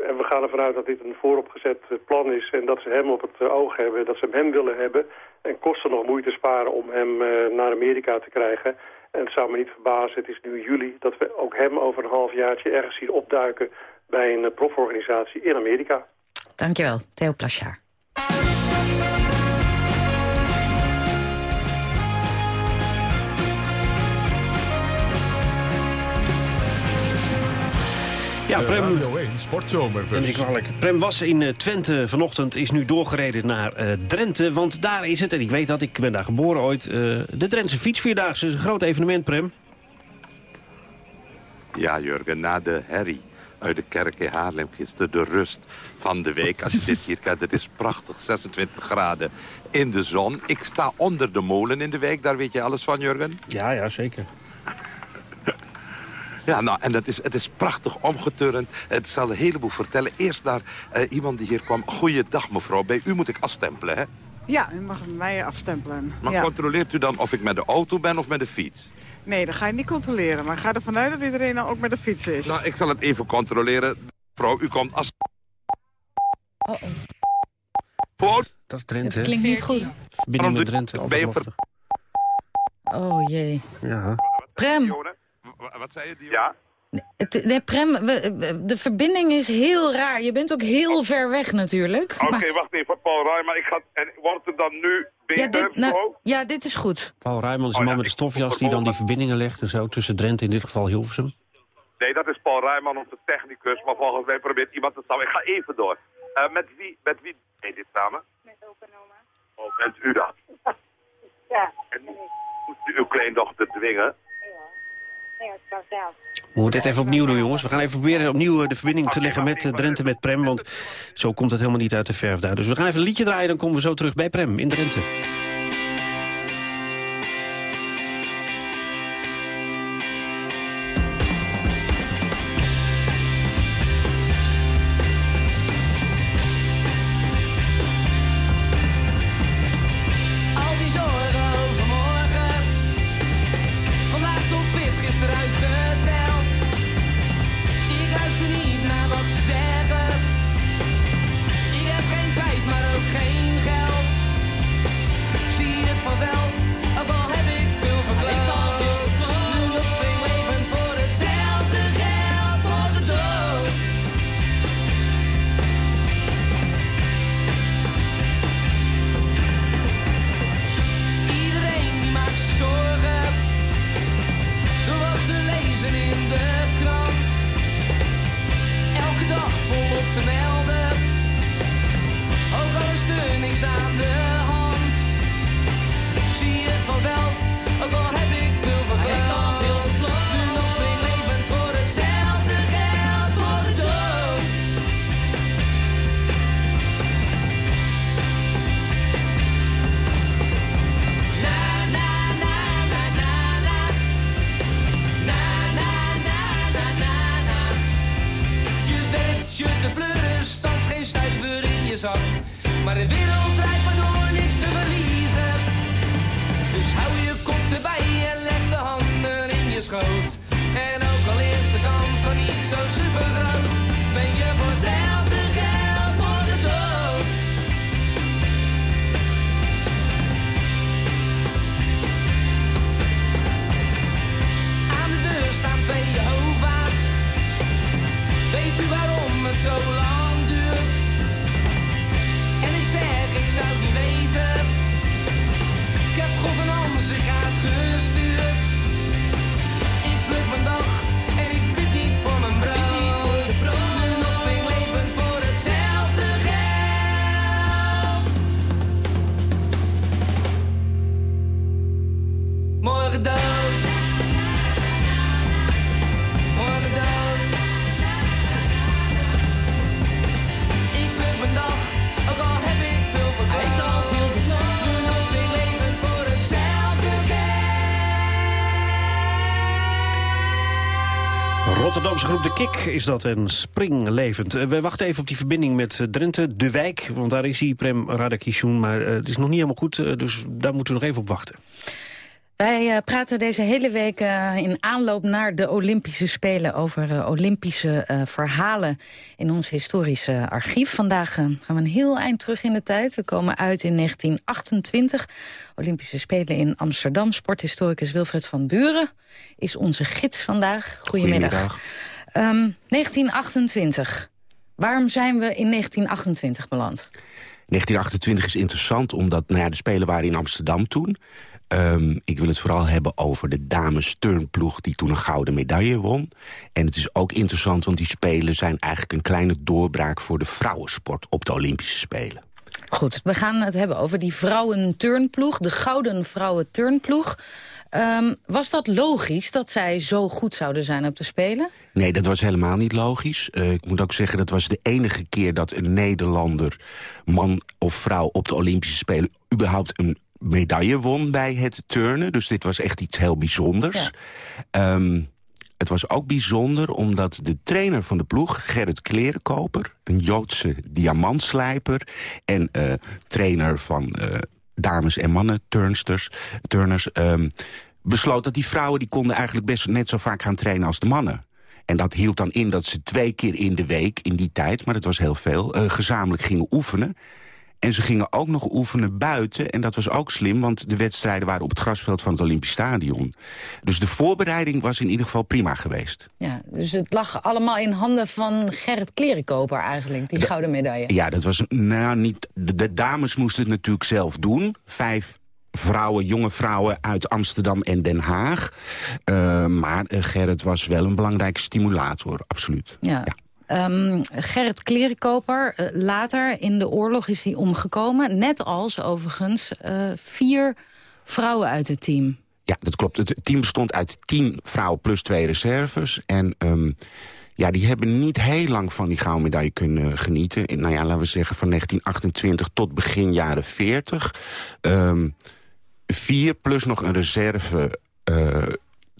en we gaan ervan uit dat dit een vooropgezet eh, plan is... en dat ze hem op het eh, oog hebben, dat ze hem willen hebben... en kosten nog moeite sparen om hem eh, naar Amerika te krijgen. En het zou me niet verbazen, het is nu juli... dat we ook hem over een halfjaartje ergens zien opduiken... bij een proforganisatie in Amerika. Dankjewel, Theo Plasjaar. Ja, Prem, Radio 1 Sportzomerbus. En ik kwalijk. Prem was in eh, Twente vanochtend, is nu doorgereden naar eh, Drenthe. Want daar is het, en ik weet dat, ik ben daar geboren ooit... eh, de Drentse fietsvierdaagse is een groot evenement, Prem. Ja, Jurgen, na de herrie uit de kerk in Haarlem gisteren, de rust van de week. Als je dit hier kijkt, het is prachtig, 26 graden in de zon. Ik sta onder de molen in de wijk, daar weet je alles van, Jurgen? Ja, ja, zeker. Ja, nou, en dat is, het is prachtig omgeturnd. Het zal een heleboel vertellen. Eerst daar eh, iemand die hier kwam. Goeiedag, mevrouw. Bij u moet ik afstempelen, hè? Ja, u mag mij afstempelen. Maar ja. controleert u dan of ik met de auto ben of met de fiets? Nee, dat ga je niet controleren. Maar ga ervan uit dat iedereen dan ook met de fiets is. Nou, ik zal het even controleren. Mevrouw, u komt als... Hoe oud? Dat is Drenthe. Het klinkt niet goed. Verbinding met Drenthe, Ben je lastig. Oh jee. Ja. Prem. Wat zei je, Dion? Ja. Nee, Prem, de verbinding is heel raar. Je bent ook heel ver weg natuurlijk. Oké, Maar- wacht even, Paul Rijman. Ik ga, en wordt het dan nu ja, beter? dit, nou, ja, dit is goed. Paul Rijman is de man met de stofjas die dan die verbindingen legt en zo. Tussen Drenthe, in dit geval Hilversum. Nee, dat is Paul Rijman, onze technicus. Maar volgens mij probeert iemand het samen. Ik ga even door. Eh, met wie, met wie deed dit samen? Met opa en oma. Oh, bent u dat? Ja. En moet u uw kleindochter dwingen? Nee, het kan zelf. We moeten dit even opnieuw doen, jongens. We gaan even proberen opnieuw eh, de verbinding te leggen met eh, Drenthe, met Prem. Want zo komt het helemaal niet uit de verf daar. Dus we gaan even een liedje draaien, dan komen we zo terug bij Prem in Drenthe. Rotterdamse groep De Kik is dat en springlevend. Eh, We wachten even op die verbinding met eh, Drenthe, De Wijk. Want daar is hij, Prem Radakishun. Maar eh, het is nog niet helemaal goed, dus daar moeten we nog even op wachten. Wij eh, praten deze hele week eh, in aanloop naar de Olympische Spelen... over eh, Olympische verhalen in ons historische archief. Vandaag gaan we een heel eind terug in de tijd. We komen uit in 1928. Olympische Spelen in Amsterdam. Sporthistoricus Wilfred van Buren is onze gids vandaag. Goedemiddag. Ehm, 1928. Waarom zijn we in 1928 beland? 1928 is interessant omdat nou ja, de Spelen waren in Amsterdam toen. Ehm, ik wil het vooral hebben over de dames turnploeg die toen een gouden medaille won. En het is ook interessant, want die Spelen zijn eigenlijk een kleine doorbraak voor de vrouwensport op de Olympische Spelen. Goed, we gaan het hebben over die vrouwenturnploeg, de gouden vrouwenturnploeg. Ehm was dat logisch dat zij zo goed zouden zijn op de Spelen? Nee, dat was helemaal niet logisch. Eh, ik moet ook zeggen, dat was de enige keer dat een Nederlander... man of vrouw op de Olympische Spelen überhaupt een medaille won bij het turnen. Dus dit was echt iets heel bijzonders. Ehm, het was ook bijzonder omdat de trainer van de ploeg, Gerrit Klerenkoper... een Joodse diamantslijper en eh, trainer van eh, dames en mannen turnsters, turners... ehm, besloot dat die vrouwen die konden eigenlijk best net zo vaak gaan trainen als de mannen. En dat hield dan in dat ze twee keer in de week in die tijd, maar dat was heel veel, eh, gezamenlijk gingen oefenen. En ze gingen ook nog oefenen buiten. En dat was ook slim, want de wedstrijden waren op het grasveld van het Olympisch Stadion. Dus de voorbereiding was in ieder geval prima geweest. Ja, dus het lag allemaal in handen van Gerrit Klerenkoper eigenlijk, die gouden medaille. Ja, dat was nou niet. De, de dames moesten het natuurlijk zelf doen. Vijf vrouwen, jonge vrouwen uit Amsterdam en Den Haag. Uh, maar uh, Gerrit was wel een belangrijke stimulator, absoluut. Ja. ja. Um, Gerrit Klerenkoper, uh, later in de oorlog is hij omgekomen. Net als overigens vier vrouwen uit het team. Ja, dat klopt. Het team bestond uit tien vrouwen plus twee reserves. En um, ja, die hebben niet heel lang van die gouden medaille kunnen genieten. Nou ja, laten we zeggen van 1928 tot begin jaren 40. Um, vier plus nog een reserve uh,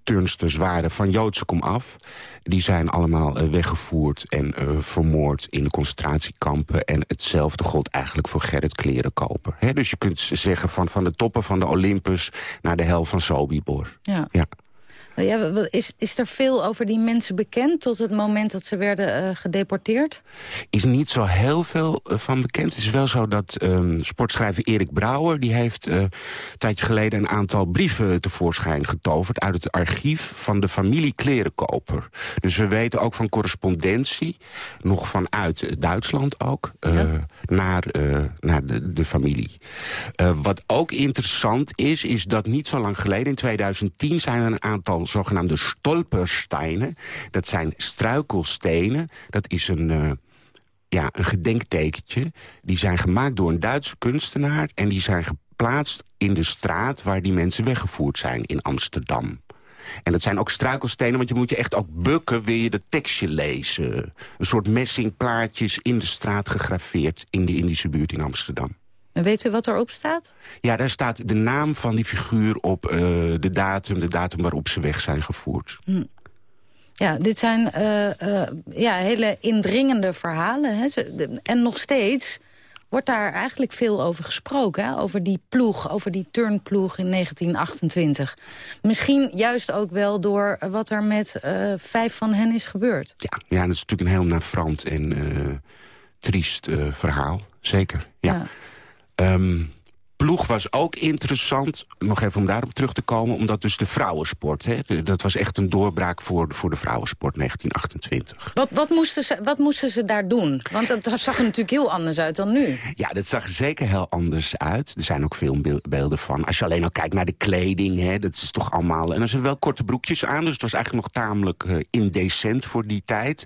turnsters waren van Joodse kom af. Die zijn allemaal uh, weggevoerd en uh, vermoord in de concentratiekampen. En hetzelfde gold eigenlijk voor Gerrit Klerenkoper. He, dus je kunt zeggen van, van de toppen van de Olympus naar de hel van Sobibor. Ja. ja. Ja, is, is er veel over die mensen bekend tot het moment dat ze werden uh, gedeporteerd? Is niet zo heel veel uh, van bekend. Het is wel zo dat um, sportschrijver Erik Brouwer... die heeft uh, een tijdje geleden een aantal brieven tevoorschijn getoverd... uit het archief van de familie Klerenkoper. Dus we weten ook van correspondentie, nog vanuit Duitsland ook... Ja. naar, naar de, de familie. wat ook interessant is, is dat niet zo lang geleden... in 2010 zijn er een aantal zogenaamde stolpersteinen. Dat zijn struikelstenen. Dat is een, uh, ja, een gedenktekentje. Die zijn gemaakt door een Duitse kunstenaar... en die zijn geplaatst in de straat waar die mensen weggevoerd zijn in Amsterdam. En dat zijn ook struikelstenen, want je moet je echt ook bukken... wil je dat tekstje lezen. Een soort messingplaatjes in de straat gegraveerd... in de Indische buurt in Amsterdam. En weet u wat erop staat? Ja, daar staat de naam van die figuur op, uh, de datum, de datum waarop ze weg zijn gevoerd. Hm. Ja, dit zijn uh, uh, ja, hele indringende verhalen. Hè? En nog steeds wordt daar eigenlijk veel over gesproken. Hè? Over die ploeg, over die turnploeg in 1928. Misschien juist ook wel door wat er met vijf van hen is gebeurd. Ja, ja dat is natuurlijk een heel navrant en triest verhaal. Zeker, ja. ja. Um, ploeg was ook interessant, nog even om daarop terug te komen... omdat dus de vrouwensport, hè, dat was echt een doorbraak voor, voor de vrouwensport 1928. Wat, wat, moesten ze, wat moesten ze daar doen? Want het zag er natuurlijk heel anders uit dan nu. Ja, dat zag er zeker heel anders uit. Er zijn ook veel beelden van. Als je alleen al kijkt naar de kleding, hè, dat is toch allemaal... en er zijn wel korte broekjes aan, dus het was eigenlijk nog tamelijk uh, indecent voor die tijd.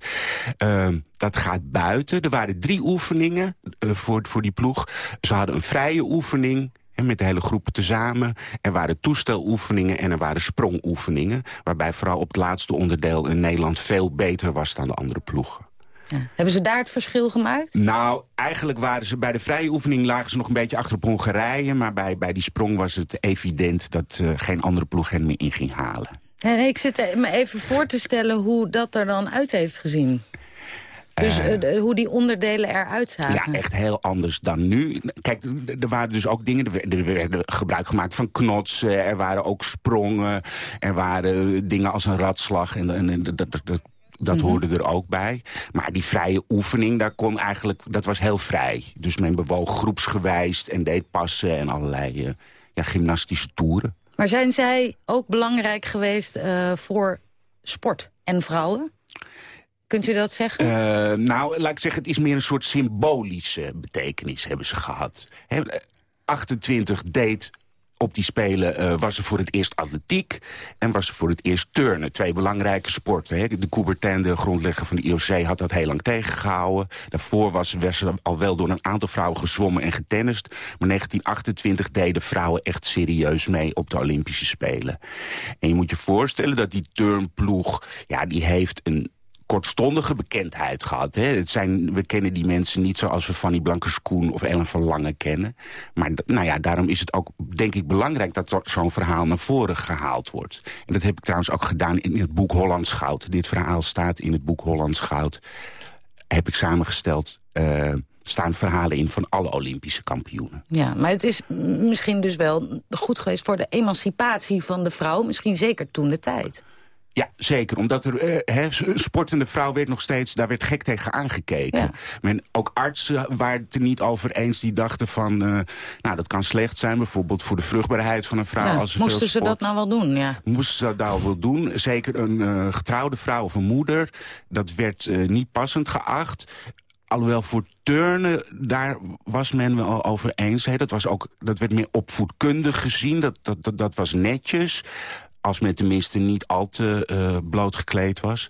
Uh, dat gaat buiten. Er waren drie oefeningen uh, voor, voor die ploeg. Ze hadden een vrije oefening en met de hele groepen tezamen. Er waren toesteloefeningen en er waren sprongoefeningen. Waarbij vooral op het laatste onderdeel in Nederland veel beter was dan de andere ploegen. Ja. Hebben ze daar het verschil gemaakt? Nou, eigenlijk waren ze bij de vrije oefening lagen ze nog een beetje achter op Hongarije. Maar bij, bij die sprong was het evident dat uh, geen andere ploeg hen meer in ging halen. En ik zit me even voor te stellen hoe dat er dan uit heeft gezien. Dus uh, hoe die onderdelen eruit zagen? Ja, echt heel anders dan nu. Kijk, er waren dus ook dingen... Er werden gebruik gemaakt van knotsen. Er waren ook sprongen. Er waren dingen als een ratslag. En, en, en dat, dat, dat, dat -hmm. hoorde er ook bij. Maar die vrije oefening, daar kon eigenlijk, dat was heel vrij. Dus men bewoog groepsgewijs en deed passen en allerlei ja, gymnastische toeren. Maar zijn zij ook belangrijk geweest uh, voor sport en vrouwen? Kunt u dat zeggen? Uh, nou, laat ik zeggen, het is meer een soort symbolische betekenis hebben ze gehad. He, 28 deed op die Spelen uh, was er voor het eerst atletiek en was er voor het eerst turnen. Twee belangrijke sporten. Hè. De Coubertin, de grondlegger van de IOC, had dat heel lang tegengehouden. Daarvoor was, was er al wel door een aantal vrouwen gezwommen en getennist. Maar 1928 deden vrouwen echt serieus mee op de Olympische Spelen. En je moet je voorstellen dat die turnploeg, ja, die heeft een kortstondige bekendheid gehad. Hè. Het zijn, we kennen die mensen niet zoals we Fanny Blankers-Koen of Ellen van Lange kennen. Maar nou ja, daarom is het ook, denk ik, belangrijk dat zo'n verhaal naar voren gehaald wordt. En dat heb ik trouwens ook gedaan in het boek Hollands Goud. Dit verhaal staat in het boek Hollands Goud. Heb ik samengesteld... Uh, staan verhalen in van alle Olympische kampioenen. Ja, maar het is misschien dus wel goed geweest voor de emancipatie van de vrouw. Misschien zeker toen de tijd. Ja, zeker. Omdat er s- sportende vrouw werd nog steeds, daar werd gek tegen aangekeken. Men, ook artsen waren het er niet over eens. Die dachten van, eh, nou dat kan slecht zijn. Bijvoorbeeld voor de vruchtbaarheid van een vrouw. Ja, als ze moesten veel ze dat sport. nou wel doen, ja. Moesten ze dat nou wel doen. Zeker een eh, getrouwde vrouw of een moeder. Dat werd niet passend geacht. Alhoewel voor turnen, daar was men wel over eens. Dat, was ook, dat werd meer opvoedkundig gezien. Dat, dat, dat, dat was netjes. Als men tenminste niet al te eh, bloot gekleed was.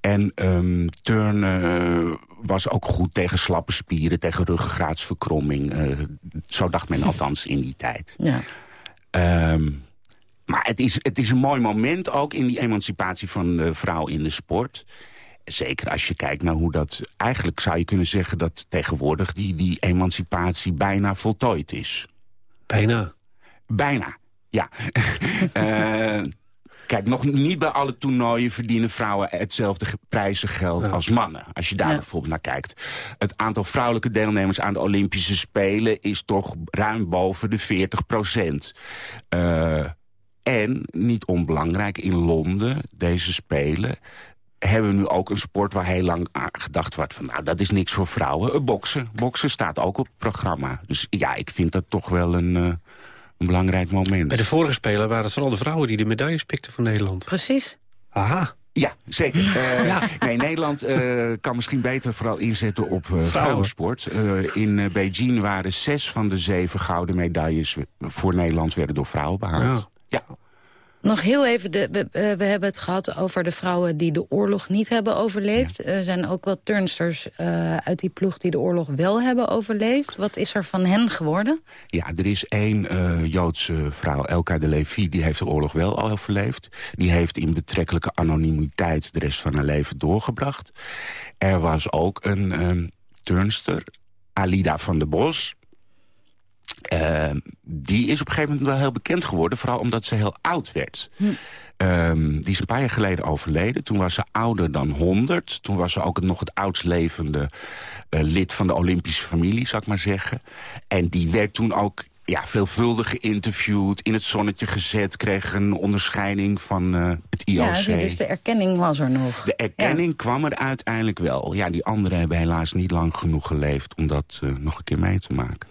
En ehm, turnen eh, was ook goed tegen slappe spieren, tegen ruggengraatsverkromming. Eh, zo dacht men althans in die tijd. Ja. Ehm, maar het is, het is een mooi moment ook in die emancipatie van de vrouw in de sport. Zeker als je kijkt naar hoe dat... Eigenlijk zou je kunnen zeggen dat tegenwoordig die, die emancipatie bijna voltooid is. Bijna? Bijna, ja. Eh, kijk, nog niet bij alle toernooien verdienen vrouwen hetzelfde ge- prijzengeld als mannen. Als je daar Ja. bijvoorbeeld naar kijkt. Het aantal vrouwelijke deelnemers aan de Olympische Spelen is toch ruim boven de 40 procent. Eh, en, niet onbelangrijk, in Londen, deze Spelen hebben we nu ook een sport waar heel lang aan gedacht wordt van... nou, dat is niks voor vrouwen. Eh, Boksen. Boksen staat ook op het programma. Dus ja, ik vind dat toch wel een, eh, een belangrijk moment. Bij de vorige Spelen waren het vooral de vrouwen die de medailles pikten voor Nederland. Precies. Aha. Ja, zeker. Eh, Nee, Nederland eh, kan misschien beter vooral inzetten op eh, vrouwensport. Eh, in Beijing waren zes van de zeven gouden medailles voor Nederland werden door vrouwen behaald. Ja. Nog heel even, de, we, eh, we hebben het gehad over de vrouwen die de oorlog niet hebben overleefd. Er zijn ook wat turnsters eh, uit die ploeg die de oorlog wel hebben overleefd. Wat is er van hen geworden? Ja, er is één eh, Joodse vrouw, Elka de Levi, die heeft de oorlog wel al overleefd. Die heeft in betrekkelijke anonimiteit de rest van haar leven doorgebracht. Er was ook een ehm, turnster, Alida van der Bos. Eh, die is op een gegeven moment wel heel bekend geworden, vooral omdat ze heel oud werd. Ehm, die is een paar jaar geleden overleden. Toen was ze ouder dan 100. Toen was ze ook nog het oudst levende eh, lid van de Olympische familie, zou ik maar zeggen. En die werd toen ook ja, veelvuldig geïnterviewd, in het zonnetje gezet... kreeg een onderscheiding van eh, het IOC. Ja, dus de erkenning was er nog. De erkenning kwam er uiteindelijk wel. Ja, die anderen hebben helaas niet lang genoeg geleefd... om dat eh, nog een keer mee te maken.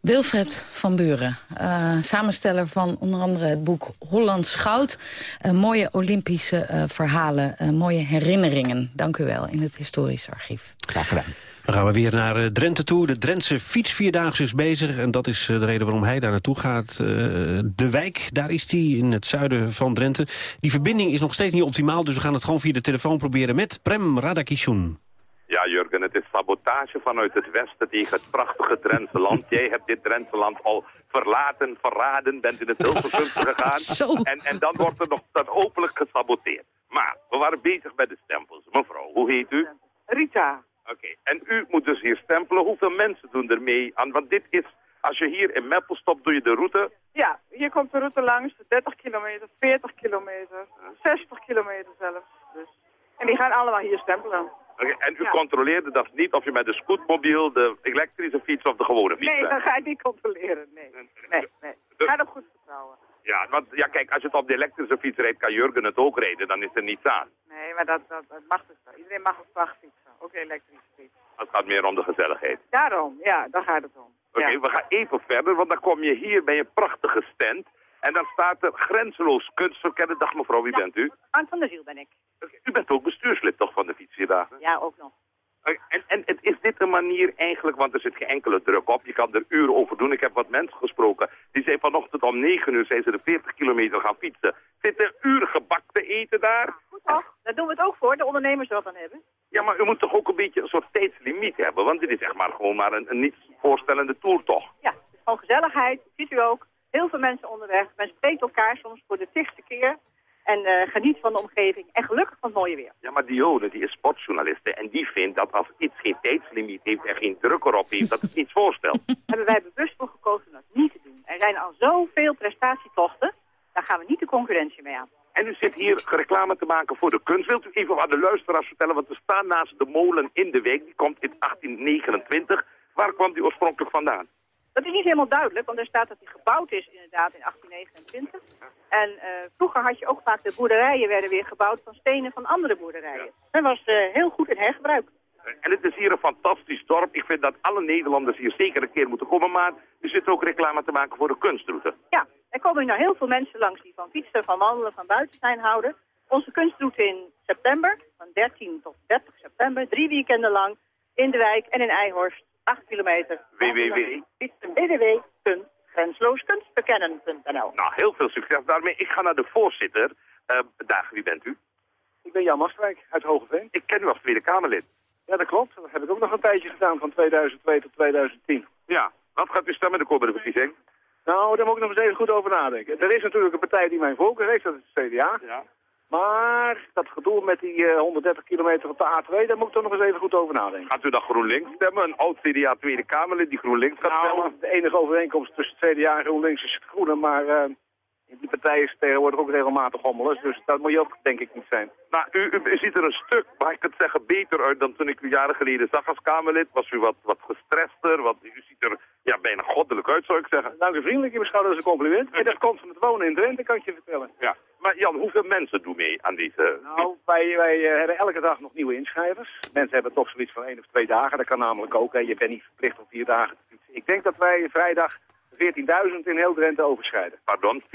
Wilfred van Buren, eh, samensteller van onder andere het boek Hollands Goud. Eh, mooie Olympische eh, verhalen, eh, mooie herinneringen. Dank u wel in het historisch archief. Graag gedaan. Dan gaan we weer naar eh, Drenthe toe. De Drentse fietsvierdaagse is bezig. En dat is de reden waarom hij daar naartoe gaat. Eh, de wijk, daar is hij in het zuiden van Drenthe. Die verbinding is nog steeds niet optimaal. Dus we gaan het gewoon via de telefoon proberen met Prem Radakishun. Ja, Jurgen, het is sabotage vanuit het westen tegen het prachtige Drentse land. Jij hebt dit Drentse land al verlaten, verraden, bent in het Hilversumse gegaan. En, en dan wordt er nog dan openlijk gesaboteerd. Maar we waren bezig met de stempels. Mevrouw, hoe heet u? Rita. Oké, en u moet dus hier stempelen. Hoeveel mensen doen er mee aan? Want dit is, als je hier in Meppel stopt, doe je de route. Ja, hier komt de route langs, 30 kilometer, 40 kilometer, 60 kilometer zelfs. Dus. En die gaan allemaal hier stempelen. En u Ja. controleerde dat niet of je met de scootmobiel, de elektrische fiets of de gewone fiets Nee, dat ga ik niet controleren, nee. Nee, nee. Ga er goed vertrouwen. Ja, want ja, kijk, als je het op de elektrische fiets rijdt, kan Jurgen het ook rijden. Dan is er niets aan. Nee, maar dat, dat, dat mag dus wel. Iedereen mag op vracht fietsen, ook elektrische fiets. Het gaat meer om de gezelligheid. Daarom, ja, daar gaat het om. Oké, we gaan even verder, want dan kom je hier bij een prachtige stand. En dan staat er grenzeloos kunstverkennen. Dag mevrouw, wie bent u? Anne van der Ziel ben ik. U bent ook bestuurslid toch van de fietsvierdagen? Ja, ook nog. En, en het is dit een manier eigenlijk, want er zit geen enkele druk op. Je kan er uren over doen. Ik heb wat mensen gesproken. Die zijn vanochtend om 9 uur zijn ze de 40 kilometer gaan fietsen. Zitten uren gebak te eten daar? Goed toch? Daar doen we het ook voor, de ondernemers er wat aan hebben. Ja, maar u moet toch ook een beetje een soort tijdslimiet hebben? Want dit is echt maar gewoon maar een, een niet voorstellende tour toch? Ja, gewoon gezelligheid, ziet u ook. Heel veel mensen onderweg. Men spreekt elkaar soms voor de tigste keer. En eh, geniet van de omgeving. En gelukkig van het mooie weer. Ja, maar Dione, die is sportjournaliste en die vindt dat als iets geen tijdslimiet heeft en geen druk erop heeft, dat het niets voorstelt. hebben wij bewust voor gekozen om dat niet te doen. Er zijn al zoveel prestatietochten. Daar gaan we niet de concurrentie mee aan. En u zit hier reclame te maken voor de kunst. Wilt u even aan de luisteraars vertellen, want we staan naast de molen in de wijk. Die komt in 1829. Waar kwam die oorspronkelijk vandaan? Dat is niet helemaal duidelijk, want er staat dat hij gebouwd is inderdaad in 1829. En eh, vroeger had je ook vaak de boerderijen werden weer gebouwd van stenen van andere boerderijen. Dat was eh, heel goed in hergebruik. En het is hier een fantastisch dorp. Ik vind dat alle Nederlanders hier zeker een keer moeten komen. Maar u zit ook reclame te maken voor de kunstroute. Ja, er komen nu nou heel veel mensen langs die van fietsen, van wandelen, van buiten zijn houden. Onze kunstroute in september, van 13 tot 30 september, drie weekenden lang, in de wijk en in Eijhorst, 8 kilometer. www. www.grenslooskunstbekennen.nl Nou, heel veel succes daarmee. Ik ga naar de voorzitter. Uh, Dag, wie bent u? Ik ben Jan Mastwijk uit Hogeveen. Ik ken u als Tweede Kamerlid. Ja, dat klopt. Dat heb ik ook nog een tijdje gedaan, van 2002 tot 2010. Ja, wat gaat u stemmen de komende verkiezing? Nou, daar moet ik nog eens even goed over nadenken. Er is natuurlijk een partij die mijn voorkeur heeft, dat is het CDA. Ja. Maar dat gedoe met die uh, 130 kilometer op de A2, daar moet ik toch nog eens even goed over nadenken. Gaat u dan GroenLinks stemmen? Een oud CDA Tweede Kamerlid die GroenLinks gaat nou, stemmen? de enige overeenkomst tussen CDA en GroenLinks is het groene, maar uh, die partij is tegenwoordig ook regelmatig hommeles, dus dat moet je ook denk ik niet zijn. Nou, u, u, ziet er een stuk, mag ik het zeggen, beter uit dan toen ik u jaren geleden zag als Kamerlid. Was u wat, wat gestrester, wat, u ziet er ja, bijna goddelijk uit, zou ik zeggen. Dank u vriendelijk, je beschouwt als een compliment. En dat komt van het wonen in Drenthe, kan ik je vertellen. Ja. Maar Jan, hoeveel mensen doen mee aan deze... Nou, wij, wij uh, hebben elke dag nog nieuwe inschrijvers. Mensen hebben toch zoiets van één of twee dagen. Dat kan namelijk ook. Hè. Je bent niet verplicht om vier dagen te fietsen. Ik denk dat wij vrijdag 14.000 in heel Drenthe overschrijden. Pardon, 14.000?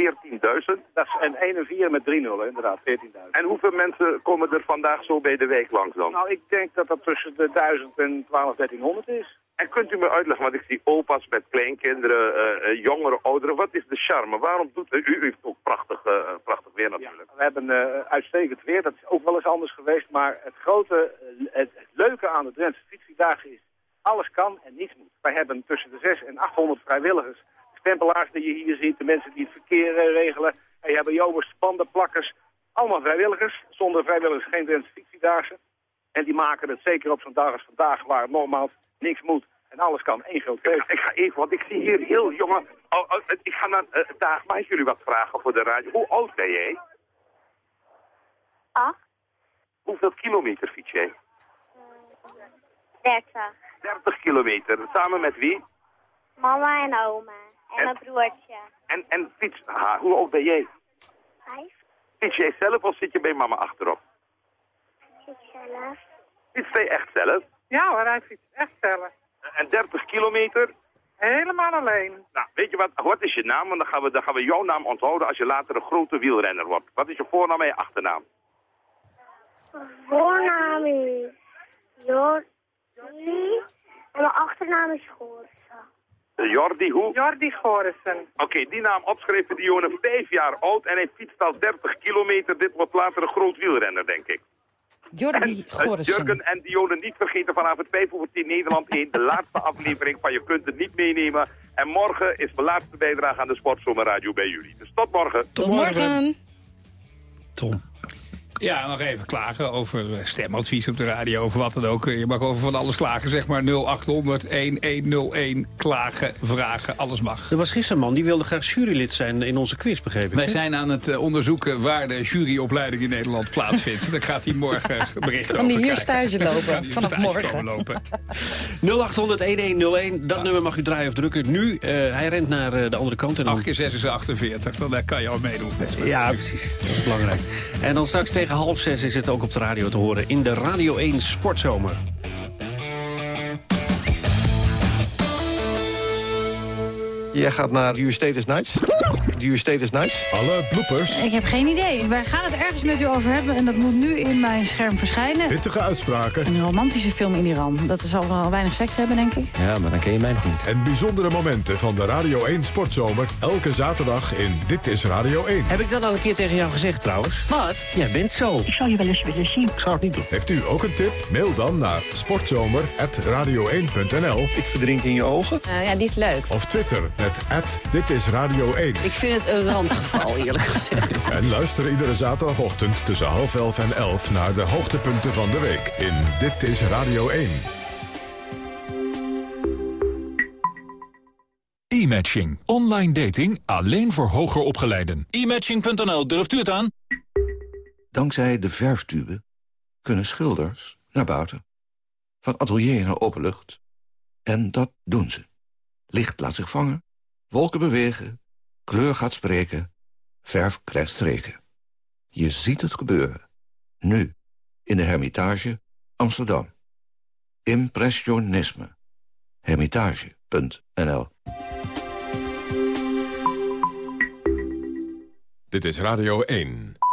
Dat is een 1 en 4 met 3-0, inderdaad, 14.000. En hoeveel mensen komen er vandaag zo bij de week langs dan? Nou, ik denk dat dat tussen de 1000 en 12, 1300 is. En kunt u me uitleggen, want ik zie opa's met kleinkinderen, uh, uh, jongeren, ouderen. Wat is de charme? Waarom doet u? U heeft ook prachtig, uh, prachtig weer natuurlijk. Ja, we hebben uitstekend weer, dat is ook wel eens anders geweest. Maar het grote, het, het leuke aan de Drentse fietsvierdaagse is, alles kan en niets moet. Wij hebben tussen de 6 en 800 vrijwilligers. Stempelaars die je hier ziet, de mensen die het verkeer regelen. En je hebt jobers, spandenplakkers, allemaal vrijwilligers. Zonder vrijwilligers geen Drentse fietsvierdaagse. En die maken het zeker op zo'n dag als vandaag, waar nogmaals niks moet en alles kan. één groot feest. Ik ga even, want ik zie hier heel jonge... Oh, oh, ik ga naar uh, Daag, mag ik jullie wat vragen voor de radio? Hoe oud ben jij? Acht. Hoeveel kilometer fiets jij? Dertig. 30 kilometer. Samen met wie? Mama en oma. En, En- mijn broertje. En, en fiets... Ha, hoe oud ben jij? Vijf. Fiets jij zelf of zit je bij mama achterop? Zichzelf. Fiets jij echt zelf? Ja hoor, hij fietst echt zelf. En 30 kilometer? Helemaal alleen. Nou, weet je wat? Wat is je naam? Want dan gaan we, dan gaan we jouw naam onthouden als je later een grote wielrenner wordt. Wat is je voornaam en je achternaam? Voornaam is Jordi. En mijn achternaam is Goorsen. Eh, Jordi hoe? Jordi Gorissen. Oké, die naam opschrijven, die jongen vijf jaar oud en hij fietst al 30 kilometer. Dit wordt later een groot wielrenner, denk ik. Jordi Eh, Gorissen. Jurgen en Dionne niet vergeten vanavond 5 over 10 Nederland 1. De laatste aflevering van Je kunt het niet meenemen. En morgen is mijn laatste bijdrage aan de Sportzomerradio bij jullie. Dus tot morgen. Tot morgen. Tom. Ja, nog even klagen over eh, stemadvies op de radio, over wat dan ook. Je mag over van alles klagen, zeg maar 0800 1101. Klagen, vragen, alles mag. Er was gisteren een man die wilde graag jurylid zijn in onze quiz, begreep ik. Wij zijn aan het eh, onderzoeken waar de juryopleiding in Nederland plaatsvindt. Daar gaat hij morgen bericht Kan over die hier stage lopen, Kan vanaf stage morgen. komen lopen. 0800-1101, dat nummer mag u draaien of drukken. Nu, eh, hij rent naar de andere kant. En dan... 8 keer 6 is 48, dan kan je al meedoen. Ja, precies. Dat is belangrijk. En dan straks tegen half zes is het ook op de radio te horen... in de Radio 1 Sportzomer. Jij gaat naar de Status Nights. De Status Nights. Alle bloopers, Ik heb geen idee. Wij gaan het ergens met u over hebben en dat moet nu in mijn scherm verschijnen. pittige uitspraken Een romantische film in Iran. Dat zal wel weinig seks hebben, denk ik. Ja, maar dan ken je mij nog niet. en bijzondere momenten van de Radio 1 Sportzomer. Elke zaterdag in Dit is Radio 1. Heb ik dat al een keer tegen jou gezegd trouwens? Wat? Jij bent zo. Ik zou je wel eens willen zien. Ik zou het niet doen. Heeft u ook een tip? Mail dan naar sportzomer.radio1.nl Ik verdrink in je ogen. ja, die is leuk. of Twitter met Dit is Radio 1. Ik vind het een randgeval, eerlijk gezegd. En luister iedere zaterdagochtend tussen half elf en elf naar de hoogtepunten van de week in Dit is Radio 1. E-matching. Online dating alleen voor hoger opgeleiden. E-matching.nl, durft u het aan? Dankzij de verftube kunnen schilders naar buiten. Van atelier naar openlucht. En dat doen ze. Licht laat zich vangen, wolken bewegen, kleur gaat spreken, verf krijgt streken. Je ziet het gebeuren. Nu, in de Hermitage, Amsterdam. Impressionisme. Hermitage.nl Dit is Radio 1.